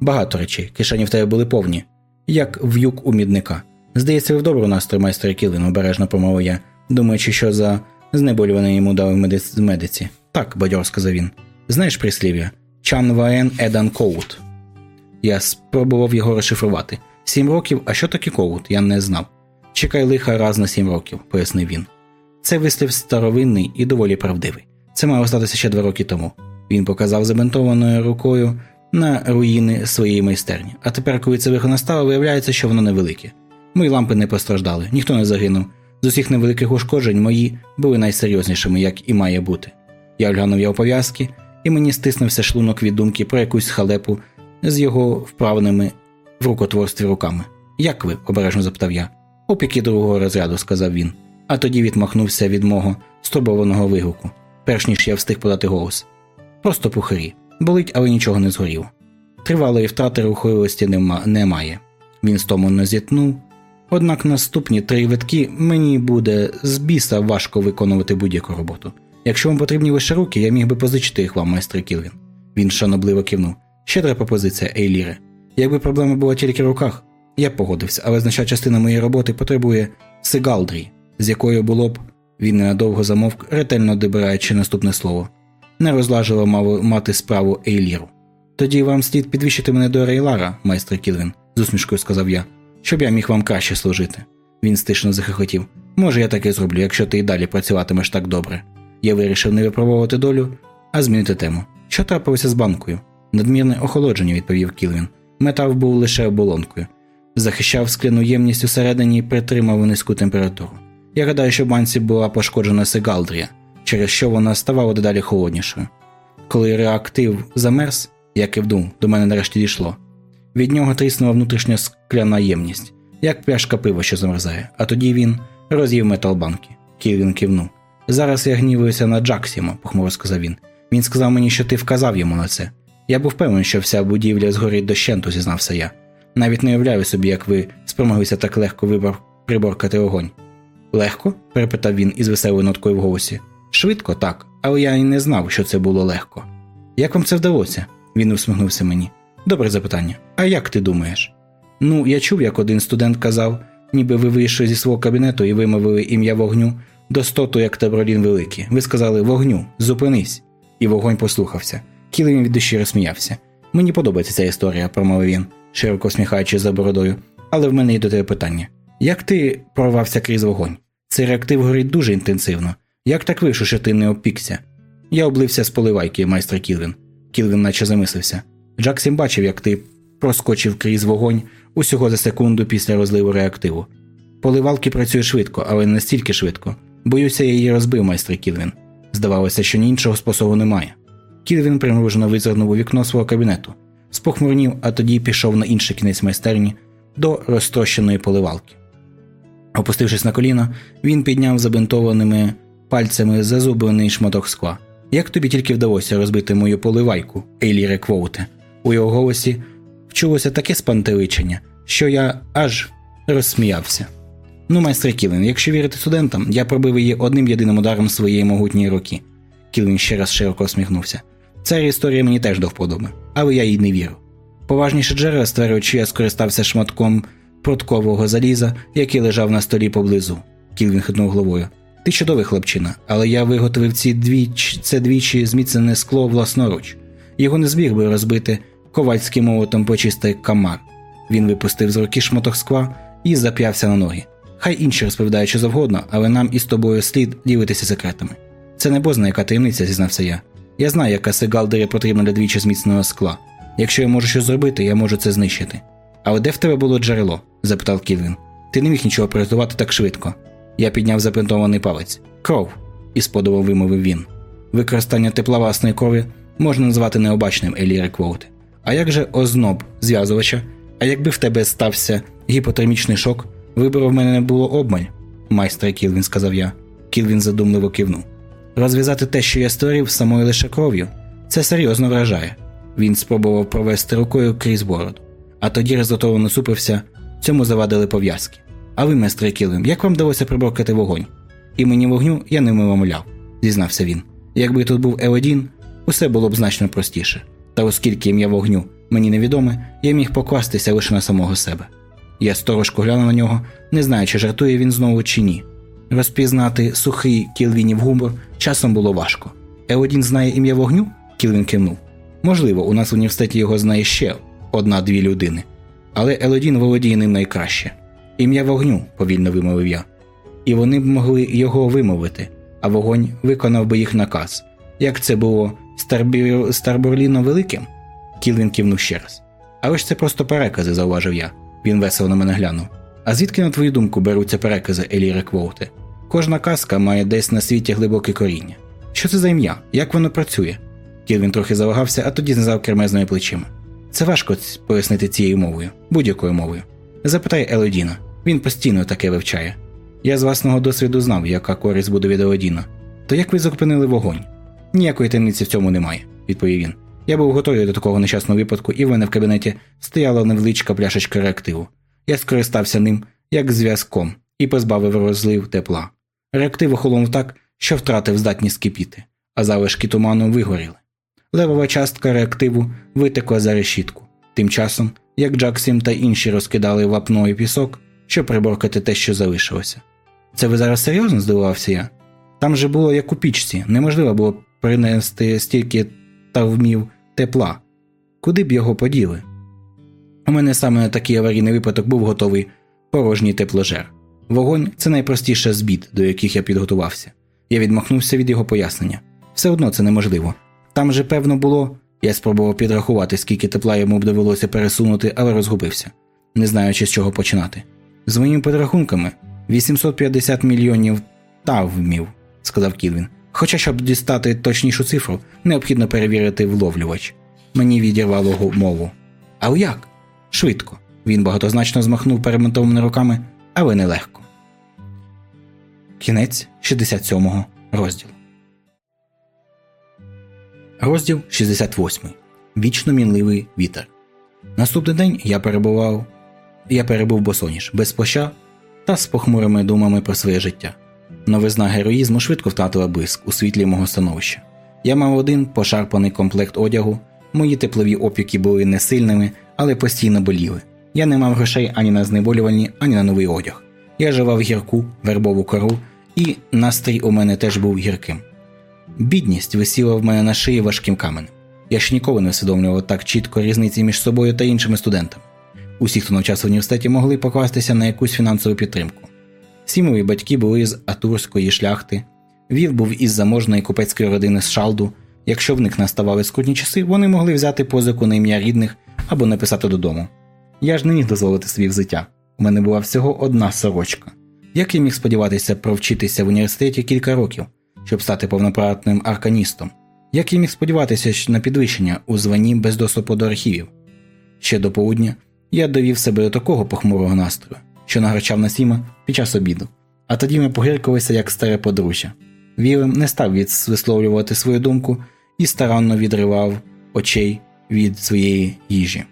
Багато речей, кишені в тебе були повні, як в'юк у мідника. Здається, ви в доброму настрої, майстер Кілвін, обережно промовив я, думаючи, що за знеболюване йому дали в медиці. Так, бадьор сказав він. Знаєш прислів'я? Чан Ваен Едан Коут. Я спробував його розшифрувати. Сім років, а що таке коут? Я не знав. Чекай лиха раз на сім років, пояснив він. Це вислів старовинний і доволі правдивий. Це мало статися ще два роки тому. Він показав забинтованою рукою на руїни своєї майстерні. А тепер, коли це вихо настало, виявляється, що воно невелике. Мої лампи не постраждали, ніхто не загинув. З усіх невеликих ушкоджень мої були найсерйознішими, як і має бути. Я оглянув його пов'язки і мені стиснувся шлунок від думки про якусь халепу з його вправними в рукотворстві руками. Як ви? обережно запитав я. Опіки другого розряду, сказав він, а тоді відмахнувся від мого стурбованого вигуку, перш ніж я встиг подати голос. Просто пухарі. Болить, але нічого не згорів. Тривалої втрати рухливості нема, немає. Він стомлено зітнув. Однак наступні три витки мені буде з біса важко виконувати будь-яку роботу. Якщо вам потрібні лише руки, я міг би позичити їх вам, майстер Кілвін. Він шанобливо кивнув. Щедра пропозиція, Ейліре. Якби проблема була тільки в руках, я б погодився, але значна частина моєї роботи потребує сигалдрі, з якою було б, він ненадовго замовк, ретельно добираючи наступне слово. Не розлажило мати справу Ейліру. Тоді вам слід підвищити мене до Рейлара, майстер Кілвін, з усмішкою сказав я, щоб я міг вам краще служити. Він стишно захихотів. Може, я таке зроблю, якщо ти і далі працюватимеш так добре. Я вирішив не випробовувати долю, а змінити тему. Що трапилося з банкою? Надмірне охолодження, відповів Кілвін. Метал був лише оболонкою. Захищав скляну ємність усередині і притримав низьку температуру. Я гадаю, що в банці була пошкоджена сигалдрія, через що вона ставала дедалі холоднішою. Коли реактив замерз, я кивнув, до мене нарешті дійшло. Від нього тріснула внутрішня скляна ємність, як пляшка пива, що замерзає, а тоді він роз'їв метал банки. Кивнув. Зараз я гнівуюся на Джаксіма, похмуро сказав він. Він сказав мені, що ти вказав йому на це. Я був певний, що вся будівля згорить дощенту, зізнався я. Навіть не уявляю собі, як ви спромоглися так легко вибор... приборкати огонь. Легко? перепитав він із веселою ноткою в голосі. Швидко, так, але я і не знав, що це було легко. Як вам це вдалося? Він усміхнувся мені. Добре запитання. А як ти думаєш? Ну, я чув, як один студент казав, ніби ви вийшли зі свого кабінету і вимовили ім'я вогню достоту, як Табролін Великий. Ви сказали вогню, зупинись. І вогонь послухався. Кілим від душі розсміявся. Мені подобається ця історія, промовив він, широко усміхаючись за бородою. Але в мене є до тебе питання: як ти прорвався крізь вогонь? Цей реактив горить дуже інтенсивно. Як так вийшло, що ти не опікся? Я облився з поливайки, майстер Кілвін. Кілвін наче замислився. Джаксім бачив, як ти проскочив крізь вогонь усього за секунду після розливу реактиву. Поливалки працює швидко, але не настільки швидко. Боюся, я її розбив, майстер Кілвін. Здавалося, що іншого способу немає. Кілвін примружено визирнув у вікно свого кабінету, спохмурнів, а тоді пішов на інший кінець майстерні до розтрощеної поливалки. Опустившись на коліно, він підняв забинтованими пальцями зазублений шматок скла. Як тобі тільки вдалося розбити мою поливайку, Ейліре Квоуте? У його голосі вчулося таке спантеличення, що я аж розсміявся. Ну, майстер Кілвін, якщо вірити студентам, я пробив її одним єдиним ударом своєї могутньої руки. Кілвін ще раз широко усміхнувся. Ця історія мені теж до вподоби, але я їй не вірю. Поважніше джерела стверджують, що я скористався шматком пруткового заліза, який лежав на столі поблизу. Кілвін хитнув головою. Ти чудовий хлопчина, але я виготовив ці двіч... це двічі зміцнене скло власноруч. Його не зміг би розбити ковальським молотом почистий камар. Він випустив з руки шматок скла і зап'явся на ноги. Хай інші розповідають що завгодно, але нам із тобою слід ділитися секретами. Це не бозна яка таємниця, зізнався я. Я знаю, яка сигалдері потрібна для двічі зміцненого скла. Якщо я можу щось зробити, я можу це знищити. Але де в тебе було джерело? запитав Кілвін. Ти не міг нічого приготувати так швидко. Я підняв запинтований палець. Кров, із подивом вимовив він. Використання тепла власної крові можна назвати необачним Елі Реквоут. А як же озноб зв'язувача? А якби в тебе стався гіпотермічний шок, вибору в мене не було обмаль, майстер Кілвін, сказав я. Кілвін задумливо кивнув. Розв'язати те, що я створив самою лише кров'ю, це серйозно вражає. Він спробував провести рукою крізь бороду, а тоді результовано супився, цьому завадили пов'язки. А ви, майстре Кілвін, як вам вдалося приборкати вогонь? Імені вогню я не вимовляв, зізнався він. Якби тут був Елодін, усе було б значно простіше. Та оскільки ім'я вогню мені невідоме, я міг покластися лише на самого себе. Я сторожко глянув на нього, не знаю, чи жартує він знову чи ні. Розпізнати сухий Кілвінів гумор часом було важко. Елодін знає ім'я вогню? Кілвін кивнув. Можливо, у нас в університеті його знає ще одна-дві людини, але Елодін володіє ним найкраще. Ім'я вогню, повільно вимовив я. І вони б могли його вимовити, а вогонь виконав би їх наказ. Як це було Старбір... Старборліном Великим? Кілвін кивнув ще раз. Але ж це просто перекази, зауважив я. Він весело на мене глянув. А звідки, на твою думку, беруться перекази, Е'лір Квоуте? Кожна казка має десь на світі глибоке коріння. Що це за ім'я? Як воно працює? Кілвін трохи завагався, а тоді знизав кермезними плечима. Це важко пояснити цією мовою, будь-якою мовою. Запитай Елодіна, він постійно таке вивчає. Я з власного досвіду знав, яка користь буде від Елодіна. То як ви зупинили вогонь? Ніякої таємниці в цьому немає, відповів він. Я був готовий до такого нещасного випадку, і в мене в кабінеті стояла невеличка пляшечка реактиву. Я скористався ним як зв'язком і позбавив розлив тепла. Реактив охолонув так, що втратив здатність кипіти, а залишки туману вигоріли. Левова частка реактиву витекла за решітку. Тим часом, як Джаксім та інші розкидали вапно і пісок, щоб приборкати те, що залишилося. Це ви зараз серйозно здивувався я? Там же було як у пічці, неможливо було принести стільки та вмів тепла. Куди б його поділи? У мене саме на такий аварійний випадок був готовий порожній тепложер. Вогонь це найпростіше з бід, до яких я підготувався. Я відмахнувся від його пояснення. Все одно це неможливо. Там же, певно, було. Я спробував підрахувати, скільки тепла йому б довелося пересунути, але розгубився, не знаючи, з чого починати. З моїми підрахунками 850 мільйонів тавмів, сказав Кілвін. Хоча, щоб дістати точнішу цифру, необхідно перевірити вловлювач. Мені відірвало мову. А як? Швидко. Він багатозначно змахнув перемонтованими руками, але нелегко. Кінець 67 розділу. Розділ 68. Вічно мінливий вітер. Наступний день я перебував. Я перебув босоніж, без плаща та з похмурими думами про своє життя. Новизна героїзму швидко втратила блиск у світлі мого становища. Я мав один пошарпаний комплект одягу, мої теплові опіки були не сильними, але постійно боліли. Я не мав грошей ані на знеболювальні, ані на новий одяг. Я живав гірку, вербову кору, і настрій у мене теж був гірким. Бідність висіла в мене на шиї важким каменем. Я ж ніколи не усвідомлював так чітко різниці між собою та іншими студентами. Усі, хто навчався в університеті, могли покластися на якусь фінансову підтримку. Всі мої батьки були з атурської шляхти, Вів був із заможної купецької родини з шалду. Якщо в них наставали скрутні часи, вони могли взяти позику на ім'я рідних або написати додому. Я ж не міг дозволити собі взиття. У мене була всього одна сорочка. Як я міг сподіватися провчитися в університеті кілька років, щоб стати повноправним арканістом? Як я міг сподіватися на підвищення у званні без доступу до архівів? Ще до полудня я довів себе до такого похмурого настрою, що награчав на сіма під час обіду, а тоді ми погиркалися як старе подружжя. Вілем не став висловлювати свою думку і старанно відривав очей від своєї їжі.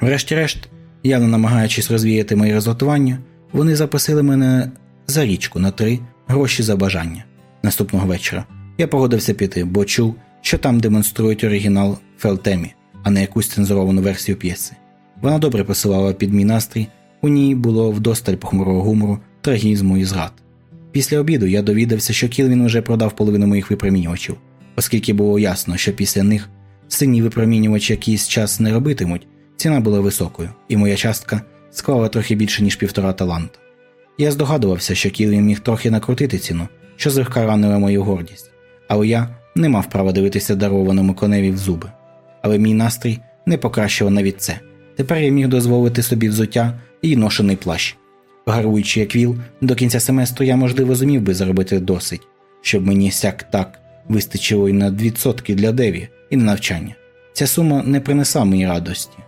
Врешті-решт, явно намагаючись розвіяти мої роздратування, вони запросили мене за річку на три гроші за бажання. Наступного вечора я погодився піти, бо чув, що там демонструють оригінал Фелтемі, а не якусь цензуровану версію п'єси. Вона добре посилала під мій настрій, у ній було вдосталь похмурого гумору, трагізму і зрад. Після обіду я довідався, що Кілвін уже продав половину моїх випромінювачів, оскільки було ясно, що після них сині випромінювачі якийсь час не робитимуть, ціна була високою, і моя частка склала трохи більше, ніж півтора таланта. Я здогадувався, що Кілвін міг трохи накрутити ціну, що злегка ранила мою гордість, але я не мав права дивитися дарованому коневі в зуби. Але мій настрій не покращував навіть це. Тепер я міг дозволити собі взуття і ношений плащ. Гаруючи як віл, до кінця семестру я, можливо, зумів би заробити досить, щоб мені сяк так вистачило й на відсотки для деві і на навчання. Ця сума не принесла мені радості.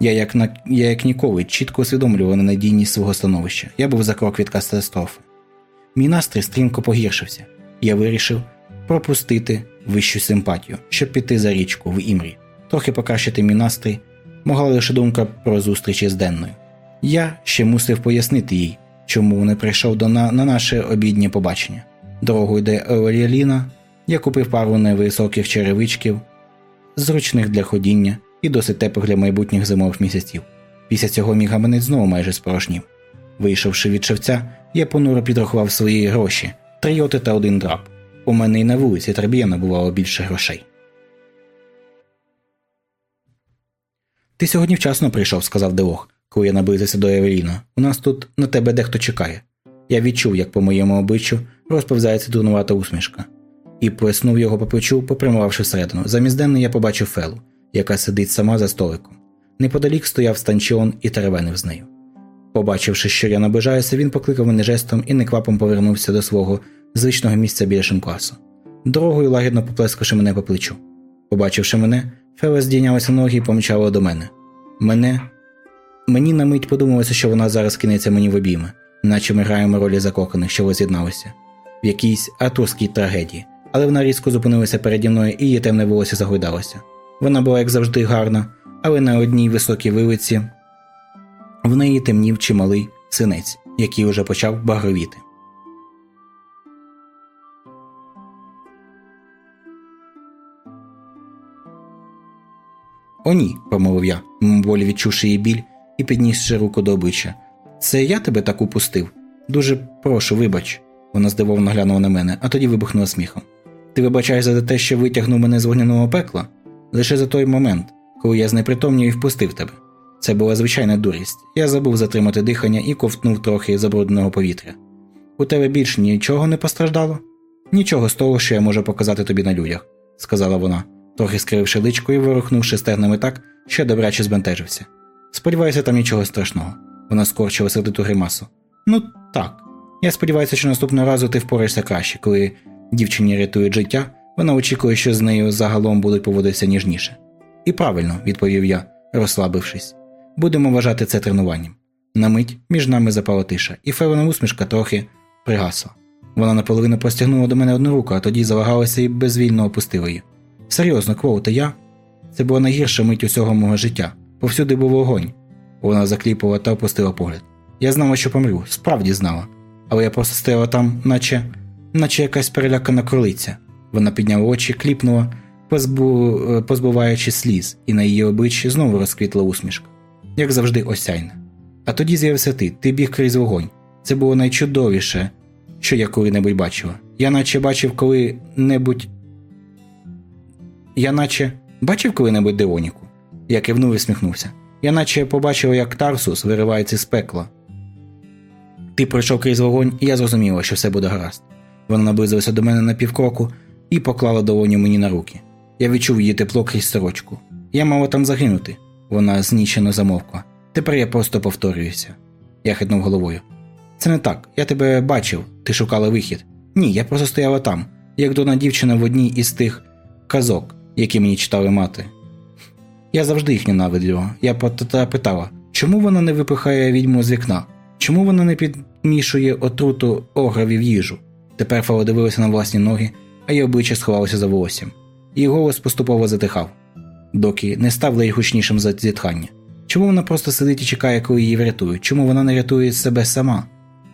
Я як на я як ніколи чітко усвідомлював ненадійність свого становища. Я був за крок від катастрофи. Мій настрій стрімко погіршився, я вирішив пропустити вищу симпатію, щоб піти за річку в імрі, трохи покращити мій настрій, могла лише думка про зустрічі з денною. Я ще мусив пояснити їй, чому не прийшов до на, на наше обіднє побачення. Дорогою йде Еоріаліна, я купив пару невисоких черевичків, зручних для ходіння і досить теплих для майбутніх зимових місяців. Після цього мій гаманець знову майже спорожнів. Вийшовши від шевця, я понуро підрахував свої гроші три йоти та один драп. У мене і на вулиці Трабіяна бувало більше грошей. Ти сьогодні вчасно прийшов, сказав Деох, коли я наблизився до Евеліна. У нас тут на тебе дехто чекає. Я відчув, як по моєму обличчю розповзається дурнувата усмішка, і плеснув його по плечу, попрямувавши всередину. Замість денний я побачив Фелу, яка сидить сама за столиком. Неподалік стояв станчіон і теревенив з нею. Побачивши, що я наближаюся, він покликав мене жестом і неквапом повернувся до свого звичного місця біля шинкласу. дорогою лагідно поплескавши мене по плечу. Побачивши мене, Фела здійнялася ноги і помчала до мене. Мене. Мені на мить подумалося, що вона зараз кинеться мені в обійми, наче ми граємо ролі закоханих, що воз'єдналися в якійсь атурській трагедії, але вона різко зупинилася переді мною і її темне волосся загойдалося. Вона була, як завжди, гарна, але на одній високій вилиці в неї темнів чималий синець, який уже почав багровіти. О, ні, промовив я, мимоволі відчувши її біль і піднісши руку до обличчя. Це я тебе так упустив? Дуже прошу, вибач. Вона здивовано глянула на мене, а тоді вибухнула сміхом. Ти вибачаєш за те, що витягнув мене з вогняного пекла? Лише за той момент, коли я знепритомнів і впустив тебе. Це була звичайна дурість. Я забув затримати дихання і ковтнув трохи забрудненого повітря. У тебе більш нічого не постраждало? Нічого з того, що я можу показати тобі на людях, сказала вона, трохи скрививши личко і вирухнувши стегнами так, що добряче збентежився. Сподіваюся, там нічого страшного. Вона скорчила сердиту гримасу. Ну так. Я сподіваюся, що наступного разу ти впораєшся краще, коли дівчині рятують життя, вона очікує, що з нею загалом будуть поводитися ніжніше. І правильно, відповів я, розслабившись. Будемо вважати це тренуванням. На мить між нами запала тиша, і февена усмішка трохи пригасла. Вона наполовину простягнула до мене одну руку, а тоді завагалася і безвільно опустила її. Серйозно, Квоуте, я? Це була найгірша мить усього мого життя. Повсюди був вогонь. Вона закліпала та опустила погляд. Я знала, що помру, справді знала. Але я просто стояла там, наче наче якась перелякана кролиця. Вона підняла очі, кліпнула, позбу... позбуваючи сліз, і на її обличчі знову розквітла усмішка, як завжди, осяйна. А тоді з'явився ти, ти біг крізь вогонь. Це було найчудовіше, що я коли-небудь бачила. Я наче бачив коли-небудь. Я наче бачив коли-небудь Деоніку. Я кивнув і сміхнувся. Я наче побачив, як Тарсус виривається з пекла. Ти пройшов крізь вогонь, і я зрозуміла, що все буде гаразд. Вона наблизилася до мене на півкроку і поклала долоню мені на руки. Я відчув її тепло крізь сорочку. Я мала там загинути. Вона знічено замовкла. Тепер я просто повторююся. Я хитнув головою. Це не так. Я тебе бачив, ти шукала вихід. Ні, я просто стояла там, як дона дівчина в одній із тих казок, які мені читали мати. Я завжди їх ненавиділа. Я питала, чому вона не випихає відьму з вікна? Чому вона не підмішує отруту ограві в їжу? Тепер Фао дивилася на власні ноги, а її обличчя сховалося за волоссям. Її голос поступово затихав, доки не став найгучнішим за зітхання. Чому вона просто сидить і чекає, коли її врятують? Чому вона не рятує себе сама?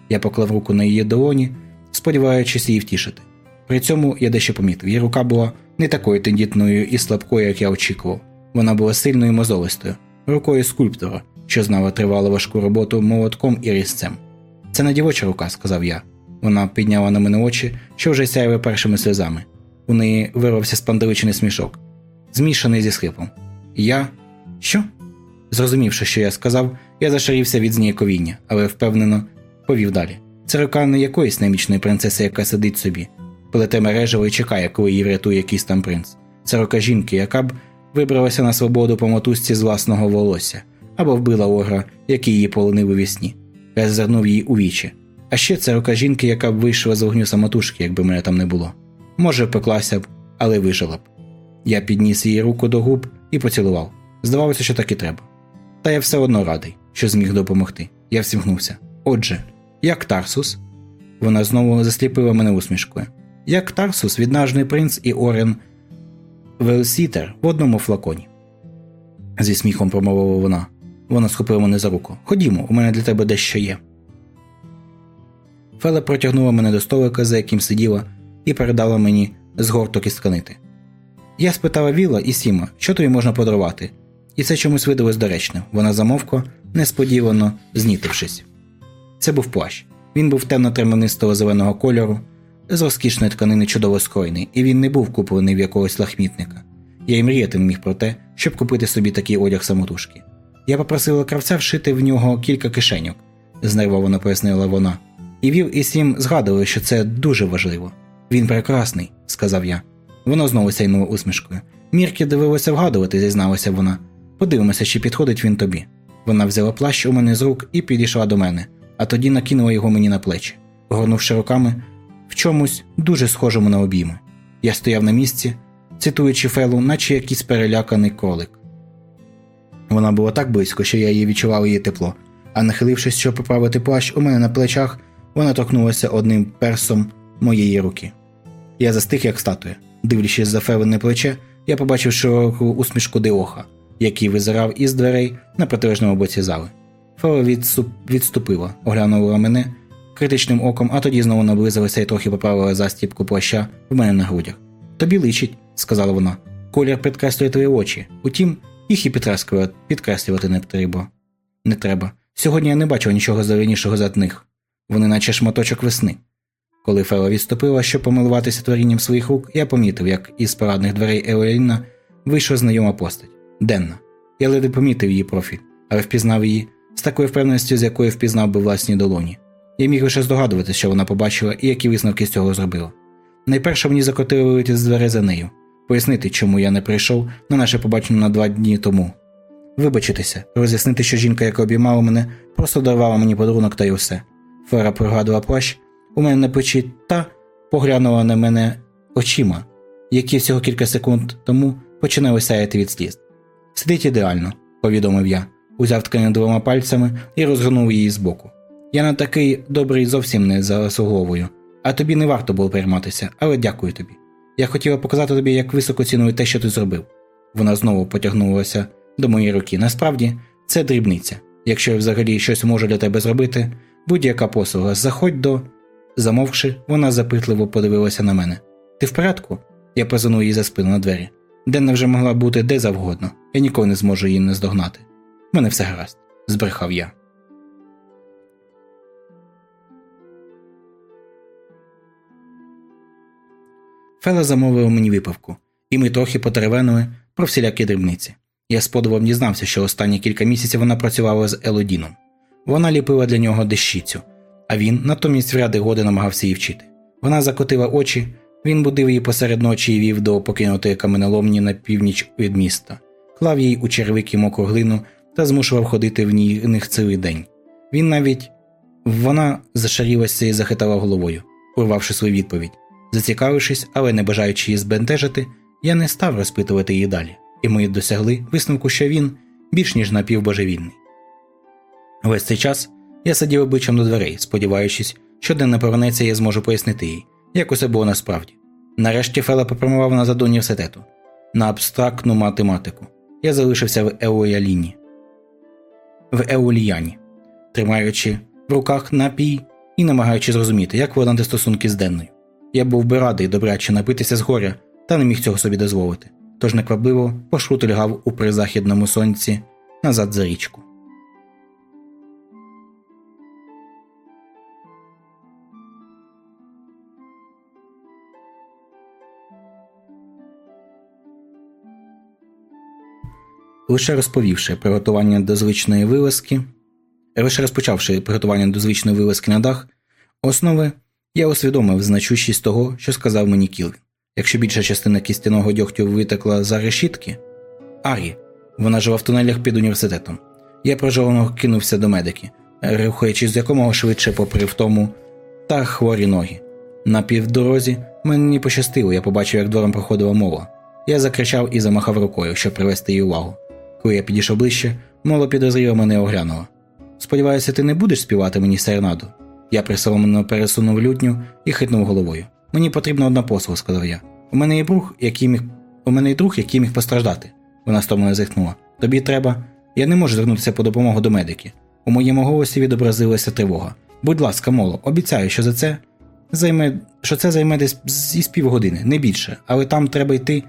Я поклав руку на її долоні, сподіваючись її втішити. При цьому я дещо помітив, її рука була не такою тендітною і слабкою, як я очікував. Вона була сильною мозолистою, рукою скульптора, що знала тривалу важку роботу молотком і різцем. Це не дівоча рука, сказав я. Вона підняла на мене очі, що вже сяяли першими сльозами. У неї вирвався спандевичений смішок, змішаний зі схипом. Я. Що? Зрозумівши, що я сказав, я зашарівся від зніяковіння, але впевнено повів далі. Це рука не якоїсь немічної принцеси, яка сидить собі, плете мережево і чекає, коли її врятує якийсь там принц. Це рука жінки, яка б вибралася на свободу по мотузці з власного волосся або вбила огра, який її полонив у вісні. Я зазирнув її у вічі. А ще це рука жінки, яка б вийшла з вогню самотужки, якби мене там не було. Може, пеклася б, але вижила б. Я підніс її руку до губ і поцілував. Здавалося, що так і треба. Та я все одно радий, що зміг допомогти. Я всміхнувся. Отже, як Тарсус? Вона знову засліпила мене усмішкою. Як Тарсус, віднажний принц і Орен Велсітер в одному флаконі. Зі сміхом промовила вона. Вона схопила мене за руку. Ходімо, у мене для тебе дещо є. Феле протягнула мене до столика, за яким сиділа, і передала мені згорток із тканити. Я спитала Віла і Сіма, що тобі можна подарувати, і це чомусь видалось доречним. Вона замовкла, несподівано знітившись. Це був плащ. Він був темно-тремонистого зеленого кольору, з розкішної тканини чудово скроєний, і він не був куплений в якогось лахмітника. Я й мріяти не міг про те, щоб купити собі такий одяг самотужки. Я попросила кравця вшити в нього кілька кишеньок, знервовано пояснила вона. І Віл і Сім згадували, що це дуже важливо. Він прекрасний, сказав я. Воно знову сяйнуло усмішкою. Мірки дивилося вгадувати, зізналася вона. Подивимося, чи підходить він тобі. Вона взяла плащ у мене з рук і підійшла до мене, а тоді накинула його мені на плечі, горнувши руками в чомусь дуже схожому на обійми. Я стояв на місці, цитуючи Фелу, наче якийсь переляканий кролик. Вона була так близько, що я її відчував її тепло, а нахилившись, щоб поправити плащ, у мене на плечах вона торкнулася одним персом моєї руки. Я застиг, як статуя. Дивлячись за Фелене плече, я побачив широку усмішку Деоха, який визирав із дверей на протилежному боці зали. Фела відступ... відступила, оглянула мене критичним оком, а тоді знову наблизилася і трохи поправила застіпку плаща в мене на грудях. Тобі личить, сказала вона. Колір підкреслює твої очі. Утім, їх і підкреслювати, підкреслювати не треба. Не треба. Сьогодні я не бачив нічого зеленішого за них. Вони наче шматочок весни. Коли Фела відступила, щоб помилуватися творінням своїх рук, я помітив, як із парадних дверей Еоліна вийшла знайома постать Денна. Я ледве помітив її профіль, але впізнав її з такою впевненістю, з якою впізнав би власні долоні. Я міг лише здогадуватися, що вона побачила і які висновки з цього зробила. Найперше мені закотили вийти з дверей за нею, пояснити, чому я не прийшов на наше побачення на два дні тому. Вибачитися, роз'яснити, що жінка, яка обіймала мене, просто дарувала мені подарунок та й усе. Фера пригадувала плащ у мене на печі та поглянула на мене очима, які всього кілька секунд тому починали сяяти від сліз. Сидить ідеально, повідомив я, узяв тканину двома пальцями і розгорнув її збоку. Я на такий добрий зовсім не заслуговую, а тобі не варто було перейматися, але дякую тобі. Я хотіла показати тобі, як високо ціную те, що ти зробив. Вона знову потягнулася до моєї руки. Насправді, це дрібниця. Якщо я взагалі щось можу для тебе зробити, будь-яка послуга, заходь до. Замовкши, вона запитливо подивилася на мене. Ти в порядку? Я позинув її за спину на двері. Денна вже могла бути де завгодно, я ніколи не зможу її наздогнати. У мене все гаразд, збрехав я. Фела замовила мені випивку, і ми трохи потеревенили про всілякі дрібниці. Я з подивом дізнався, що останні кілька місяців вона працювала з Елодіном. Вона ліпила для нього дещицю, а він натомість ряди годи намагався її вчити. Вона закотила очі, він будив її посеред ночі і вів до покинутої каменоломні на північ від міста, клав їй у червики мокру глину та змушував ходити в них цілий день. Він навіть вона зашарілася і захитала головою, урвавши свою відповідь. Зацікавившись, але не бажаючи її збентежити, я не став розпитувати її далі, і ми досягли висновку, що він більш ніж напівбожевільний. Весь цей час я сидів обличчям до дверей, сподіваючись, що день не повернеться, я зможу пояснити їй, як усе було насправді. Нарешті Фела попрямував назад до університету на абстрактну математику. Я залишився в Еуяліні, в Еуліяні, тримаючи в руках напій і намагаючись зрозуміти, як владнати стосунки з денною. Я був би радий добряче напитися з горя, та не міг цього собі дозволити, тож неквапливо пошрутильгав у призахідному сонці назад за річку. Лише розповівши приготування до звичної вилазки, лише розпочавши приготування до звичної вилазки на дах, основи я усвідомив значущість того, що сказав мені Кілвін. Якщо більша частина кістяного дьогтю витекла за решітки, Арі, вона жила в тунелях під університетом. Я прожовано кинувся до медики, рухаючись з якомога швидше попри втому та хворі ноги. На півдорозі мені пощастило, я побачив, як двором проходила мова. Я закричав і замахав рукою, щоб привести її увагу. Коли я підійшов ближче, моло підозріло мене оглянула. Сподіваюся, ти не будеш співати мені серенаду? Я присоломлено пересунув лютню і хитнув головою. Мені потрібна одна послуга, сказав я. У мене є друг, який міг. У мене є друг, який міг постраждати. Вона стомлено зихнула. Тобі треба. Я не можу звернутися по допомогу до медики. У моєму голосі відобразилася тривога. Будь ласка, моло, обіцяю, що за це займе. що це займе десь зі півгодини, не більше, але там треба йти.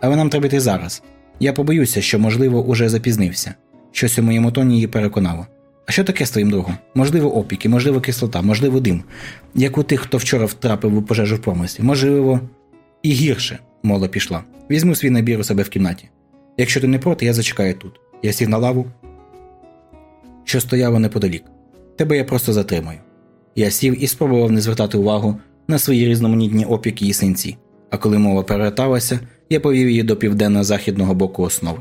Але нам треба йти зараз. Я побоюся, що, можливо, уже запізнився. Щось у моєму тоні її переконало. А що таке з твоїм другом? Можливо, опіки, можливо, кислота, можливо, дим, як у тих, хто вчора втрапив у пожежу в промислі, можливо, і гірше, моло пішла. Візьму свій набір у себе в кімнаті. Якщо ти не проти, я зачекаю тут. Я сів на лаву, що стояла неподалік. Тебе я просто затримаю. Я сів і спробував не звертати увагу на свої різноманітні опіки і синці, а коли мова переверталася, я повів її до південно-західного боку основи.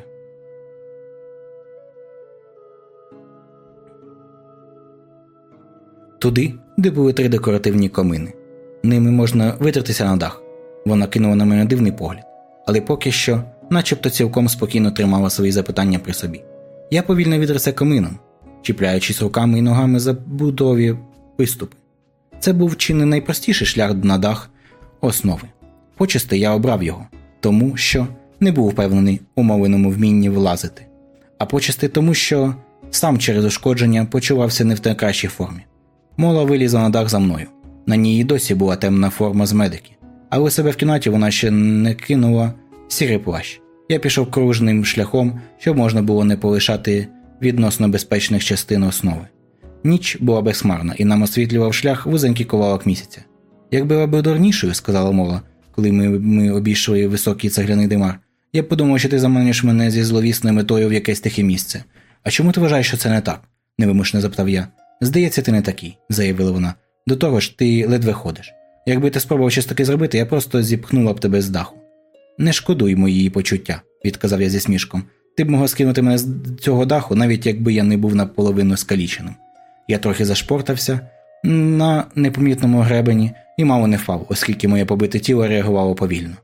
Туди, де були три декоративні комини. Ними можна витертися на дах. Вона кинула на мене дивний погляд, але поки що, начебто цілком спокійно тримала свої запитання при собі. Я повільно відрився камином, чіпляючись руками і ногами за будові виступи. Це був чи не найпростіший шлях на дах основи. Почасти я обрав його, тому що не був впевнений у мовленому вмінні влазити, а почасти тому, що сам через ушкодження почувався не в найкращій формі. Мола вилізла на дах за мною. На ній і досі була темна форма з медики, але себе в кімнаті вона ще не кинула сірий плащ. Я пішов кружним шляхом, щоб можна було не полишати відносно безпечних частин основи. Ніч була безхмарна і нам освітлював шлях вузенький ковалок місяця. Якби я був дурнішою, сказала Мола, коли ми ми обійшли високий цегляний димар, я б подумав, що ти заманиш мене зі зловісною метою в якесь тихе місце. А чому ти вважаєш, що це не так? невимушено запитав я. Здається, ти не такий, заявила вона. До того ж, ти ледве ходиш. Якби ти спробував щось таке зробити, я просто зіпхнула б тебе з даху. Не шкодуй мої почуття, відказав я зі смішком. Ти б могла скинути мене з цього даху, навіть якби я не був наполовину скаліченим. Я трохи зашпортався на непомітному гребені і мало не впав, оскільки моє побите тіло реагувало повільно.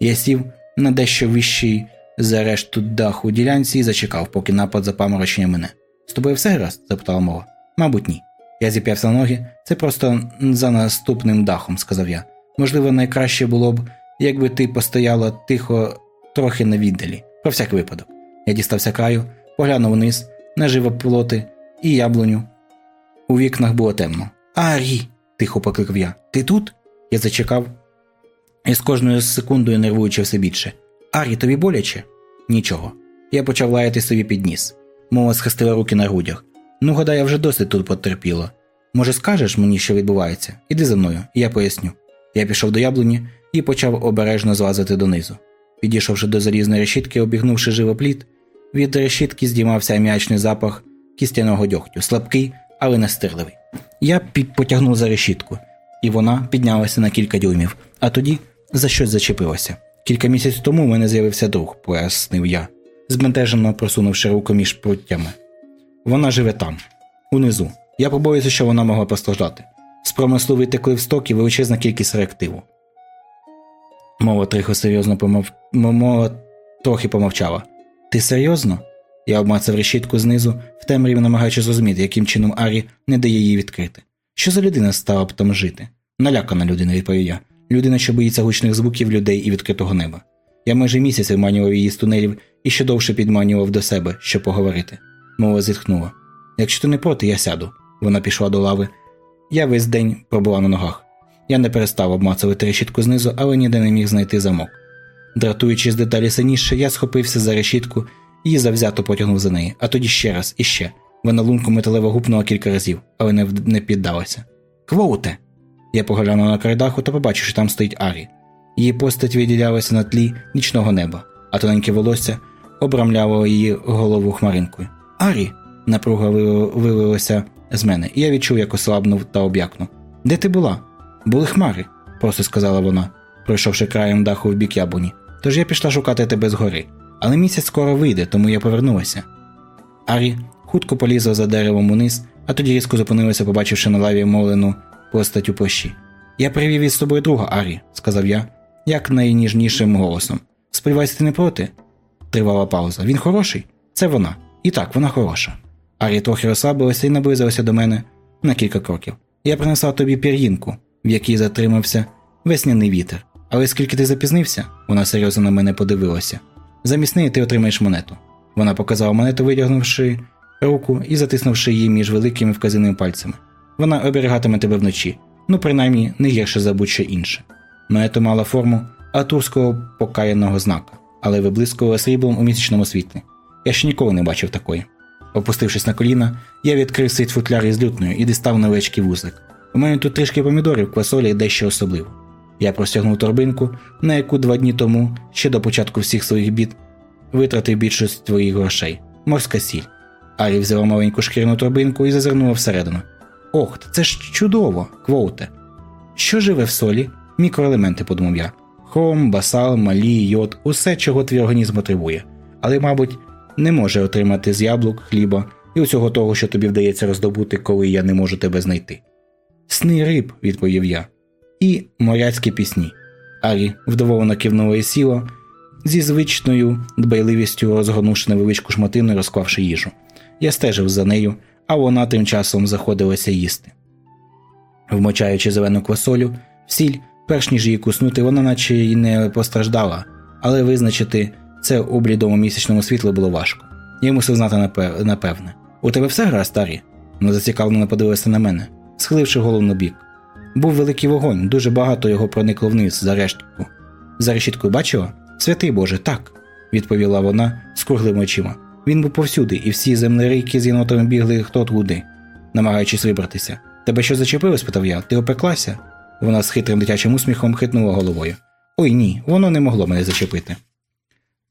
Я сів на дещо вищий за решту даху ділянці і зачекав, поки напад запаморочення мене. З тобою все гаразд? запитала мова. Мабуть, ні. Я зіп'явся на ноги. Це просто за наступним дахом, сказав я. Можливо, найкраще було б, якби ти постояла тихо, трохи на віддалі, про всяк випадок. Я дістався краю, поглянув вниз, на живоплоти і яблуню. У вікнах було темно. Арі. тихо покликав я. Ти тут? Я зачекав і з кожною секундою нервуючи все більше. Арі, тобі боляче? Нічого. Я почав лаяти собі під ніс. Мова схистила руки на грудях. Ну, гадаю, вже досить тут потерпіла. Може, скажеш мені, що відбувається? Іди за мною, і я поясню. Я пішов до яблуні і почав обережно злазити донизу. Підійшовши до залізної решітки, обігнувши живопліт, від решітки здіймався м'ячний запах кістяного дьогтю, слабкий, але настирливий. Я потягнув за решітку, і вона піднялася на кілька дюймів, а тоді за щось зачепилася. Кілька місяців тому у мене з'явився друг, пояснив я, збентежено просунувши руку між пруттями. Вона живе там, унизу. Я побоююся, що вона могла постраждати. З промислу витекли в стоки величезна кількість реактиву. Мова трохи серйозно помов... Мова трохи помовчала. Ти серйозно? Я обмацав решітку знизу, в темряві намагаючись зрозуміти, яким чином Арі не дає її відкрити. Що за людина стала б там жити? Налякана людина, відповів я. Людина, що боїться гучних звуків людей і відкритого неба. Я майже місяць виманював її з тунелів і ще довше підманював до себе, щоб поговорити. Мова зітхнула. Якщо ти не проти, я сяду. Вона пішла до лави. Я весь день пробула на ногах. Я не перестав обмацувати решітку знизу, але ніде не міг знайти замок. Дратуючись деталі синіше, я схопився за решітку і завзято потягнув за неї, а тоді ще раз і ще. Вона лунку металево гупнула кілька разів, але не не піддалася. Квоуте! Я поглянув на крайдаху та побачив, що там стоїть Арі. Її постать виділялася на тлі нічного неба, а тоненьке волосся обрамляло її голову хмаринкою. Арі! напруга вилилася з мене, і я відчув, як ослабнув та об'якнув. Де ти була? Були хмари, просто сказала вона, пройшовши краєм даху в бік яблуні. Тож я пішла шукати тебе згори. Але місяць скоро вийде, тому я повернулася. Арі хутко полізла за деревом униз, а тоді різко зупинилася, побачивши на лаві молену постать у площі. Я привів із собою друга Арі, сказав я, як найніжнішим голосом. Сподіваюся, ти не проти? Тривала пауза. Він хороший? Це вона. І так, вона хороша. Арі трохи розслабилася і наблизилася до мене на кілька кроків. Я принесла тобі пір'їнку, в якій затримався весняний вітер. Але скільки ти запізнився, вона серйозно на мене подивилася. Замість неї ти отримаєш монету. Вона показала монету, витягнувши руку і затиснувши її між великими вказаними пальцями. Вона оберігатиме тебе вночі, ну принаймні не гірше за будь-що інше. Монета мала форму атурського покаяного знака, але виблискувала сріблом у місячному світлі. Я ще ніколи не бачив такої. Опустившись на коліна, я відкрив свій футляр із лютною і дістав невеличкий вузлик. У мене тут трішки помідорів, квасолі і дещо особливо. Я простягнув торбинку, на яку два дні тому, ще до початку всіх своїх бід, витратив більшість своїх грошей морська сіль. Арі взяла маленьку шкірну торбинку і зазирнула всередину. Ох, це ж чудово, квоуте. Що живе в солі? Мікроелементи, подумав я. Хром, басал, малі, йод, усе, чого твій організм потребує, але, мабуть, не може отримати з яблук, хліба і усього того, що тобі вдається роздобути, коли я не можу тебе знайти. Сни риб, відповів я, і моряцькі пісні. Арі вдоволено кивнула і сіла, зі звичною дбайливістю розгорнувши невеличку шматину і розклавши їжу. Я стежив за нею, а вона тим часом заходилася їсти. Вмочаючи зелену квасолю, в сіль, перш ніж її куснути, вона наче й не постраждала, але визначити це у блідому місячному світлі було важко. Я мусив знати напевне. У тебе все гра, старі? Вона зацікавлено подивилася на мене, схиливши голову на бік. Був великий вогонь, дуже багато його проникло вниз за рештку. За решіткою бачила? Святий Боже, так, відповіла вона з круглими очима. Він був повсюди, і всі землерийки з єнотами бігли хто туди, намагаючись вибратися. Тебе що зачепило? спитав я. Ти опеклася? Вона з хитрим дитячим усміхом хитнула головою. Ой ні, воно не могло мене зачепити.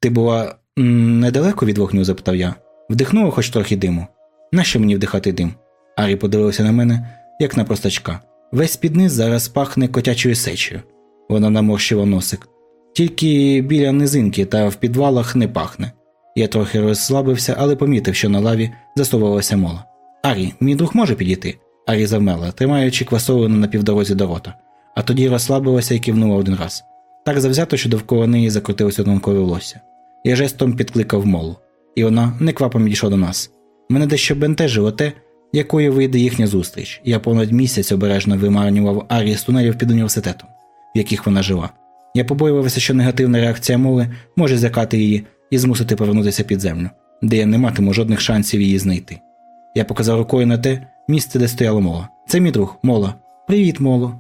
Ти була недалеко від вогню? запитав я. Вдихнула хоч трохи диму. Нащо мені вдихати дим? Арі подивився на мене, як на простачка. Весь підниз зараз пахне котячою сечею. Вона наморщила носик. Тільки біля низинки та в підвалах не пахне. Я трохи розслабився, але помітив, що на лаві засовувалася мола. Арі, мій друг може підійти? Арі завмела, тримаючи квасовину на півдорозі до рота, а тоді розслабилася і кивнула один раз. Так завзято, що довкола неї закрутилося тонкове волосся. Я жестом підкликав молу, і вона неквапом підійшла до нас. Мене дещо бентежило те, якою вийде їхня зустріч. Я понад місяць обережно вимарнював Арі з тунелів під університетом, в яких вона жила. Я побоювався, що негативна реакція моли може злякати її і змусити повернутися під землю, де я не матиму жодних шансів її знайти. Я показав рукою на те місце, де стояла мола. Це мій друг, мола. Привіт, моло.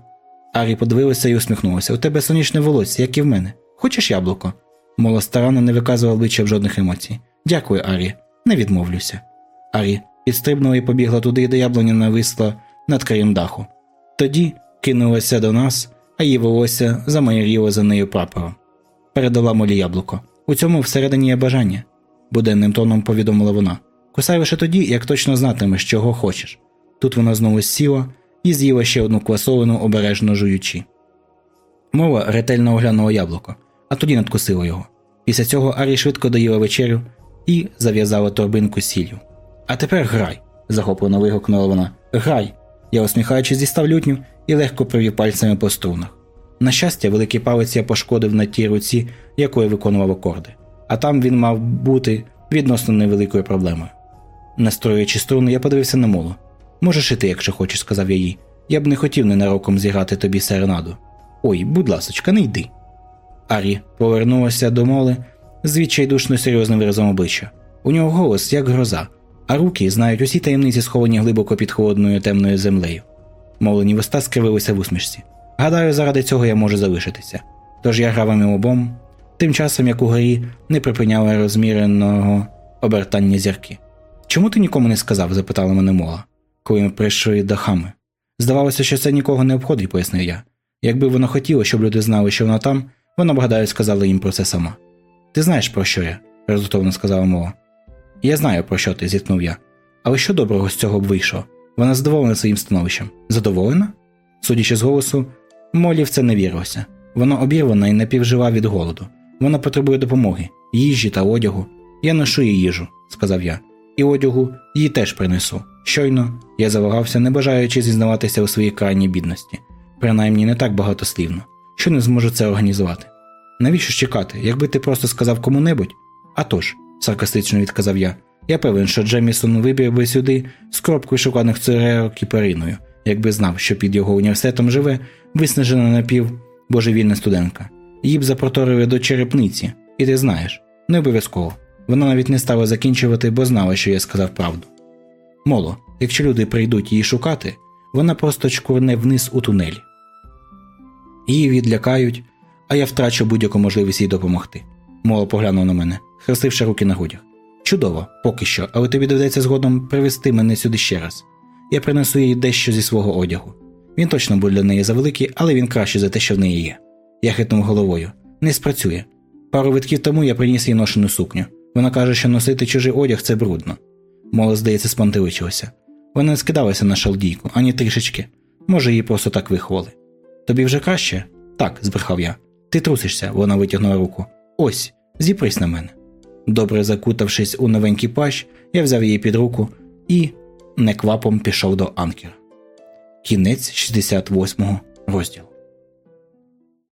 Арі подивилася і усміхнулася. У тебе сонячне волосся, як і в мене. Хочеш яблуко? Мола старанно не виказувала обличчя жодних емоцій. Дякую, Арі, не відмовлюся. Арі підстрибнула і побігла туди, де яблуня нависла над краєм даху. Тоді кинулася до нас, а її волосся замайоріло за нею прапором. Передала молі яблуко. У цьому всередині є бажання, буденним тоном повідомила вона. Кусай лише тоді, як точно знатимеш, чого хочеш. Тут вона знову сіла і з'їла ще одну квасовину, обережно жуючи. Мова ретельно оглянула яблуко, а тоді надкусила його. Після цього Арі швидко доїла вечерю і зав'язала торбинку сіллю. А тепер грай, захоплено вигукнула вона. Грай. Я усміхаючись, дістав лютню і легко провів пальцями по струнах. На щастя, великий палець я пошкодив на тій руці, якою виконував акорди, а там він мав бути відносно невеликою проблемою. Настроюючи струни, я подивився на молу. Можеш і ти, якщо хочеш, сказав я їй. Я б не хотів ненароком зіграти тобі серенаду. Ой, будь ласочка, не йди. Арі повернулася до моли з відчайдушно серйозним виразом обличчя. У нього голос, як гроза, а руки знають усі таємниці, сховані глибоко під холодною темною землею. Мовлені вуста скривилися в усмішці. Гадаю, заради цього я можу залишитися. Тож я грав їм обом, тим часом як у горі не припиняли розміреного обертання зірки. Чому ти нікому не сказав? запитала мене мола, коли ми прийшли до хами. Здавалося, що це нікого не обходить, пояснив я. Якби вона хотіла, щоб люди знали, що вона там, вона б гадаю, сказала їм про це сама. Ти знаєш, про що я? результовно сказала мова. Я знаю, про що ти, зіткнув я. Але що доброго з цього б вийшло? Вона задоволена своїм становищем. Задоволена? Судячи з голосу, Молі в це не вірилося. Вона обірвана і напівжива від голоду. Вона потребує допомоги, їжі та одягу. Я ношу їй їжу, сказав я, і одягу їй теж принесу. Щойно я завагався, не бажаючи зізнаватися у своїй крайній бідності, принаймні не так багатослівно, що не зможу це організувати. Навіщо чекати, якби ти просто сказав кому-небудь? «А тож», – саркастично відказав я. Я певен, що Джемісон вибір би сюди з коробкою шоколадних цукерок і периною, якби знав, що під його університетом живе виснажена напів божевільна студентка. Її б запроторили до черепниці, і ти знаєш, не обов'язково. Вона навіть не стала закінчувати, бо знала, що я сказав правду. Моло, якщо люди прийдуть її шукати, вона просто чкурне вниз у тунелі. Її відлякають, а я втрачу будь-яку можливість їй допомогти. Моло поглянув на мене, хрестивши руки на грудях. Чудово, поки що, але тобі доведеться згодом привезти мене сюди ще раз. Я принесу їй дещо зі свого одягу. Він точно був для неї завеликий, але він краще за те, що в неї є. Я хитнув головою. Не спрацює. Пару витків тому я приніс їй ношену сукню. Вона каже, що носити чужий одяг це брудно. Моло, здається, спантеличилася. Вона не скидалася на шалдійку, ані трішечки. Може, її просто так вихвали. Тобі вже краще? Так, збрехав я. Ти трусишся, вона витягнула руку. Ось, зіпрись на мене. Добре закутавшись у новенький плащ, я взяв її під руку і неквапом пішов до анкера. Кінець 68 розділу.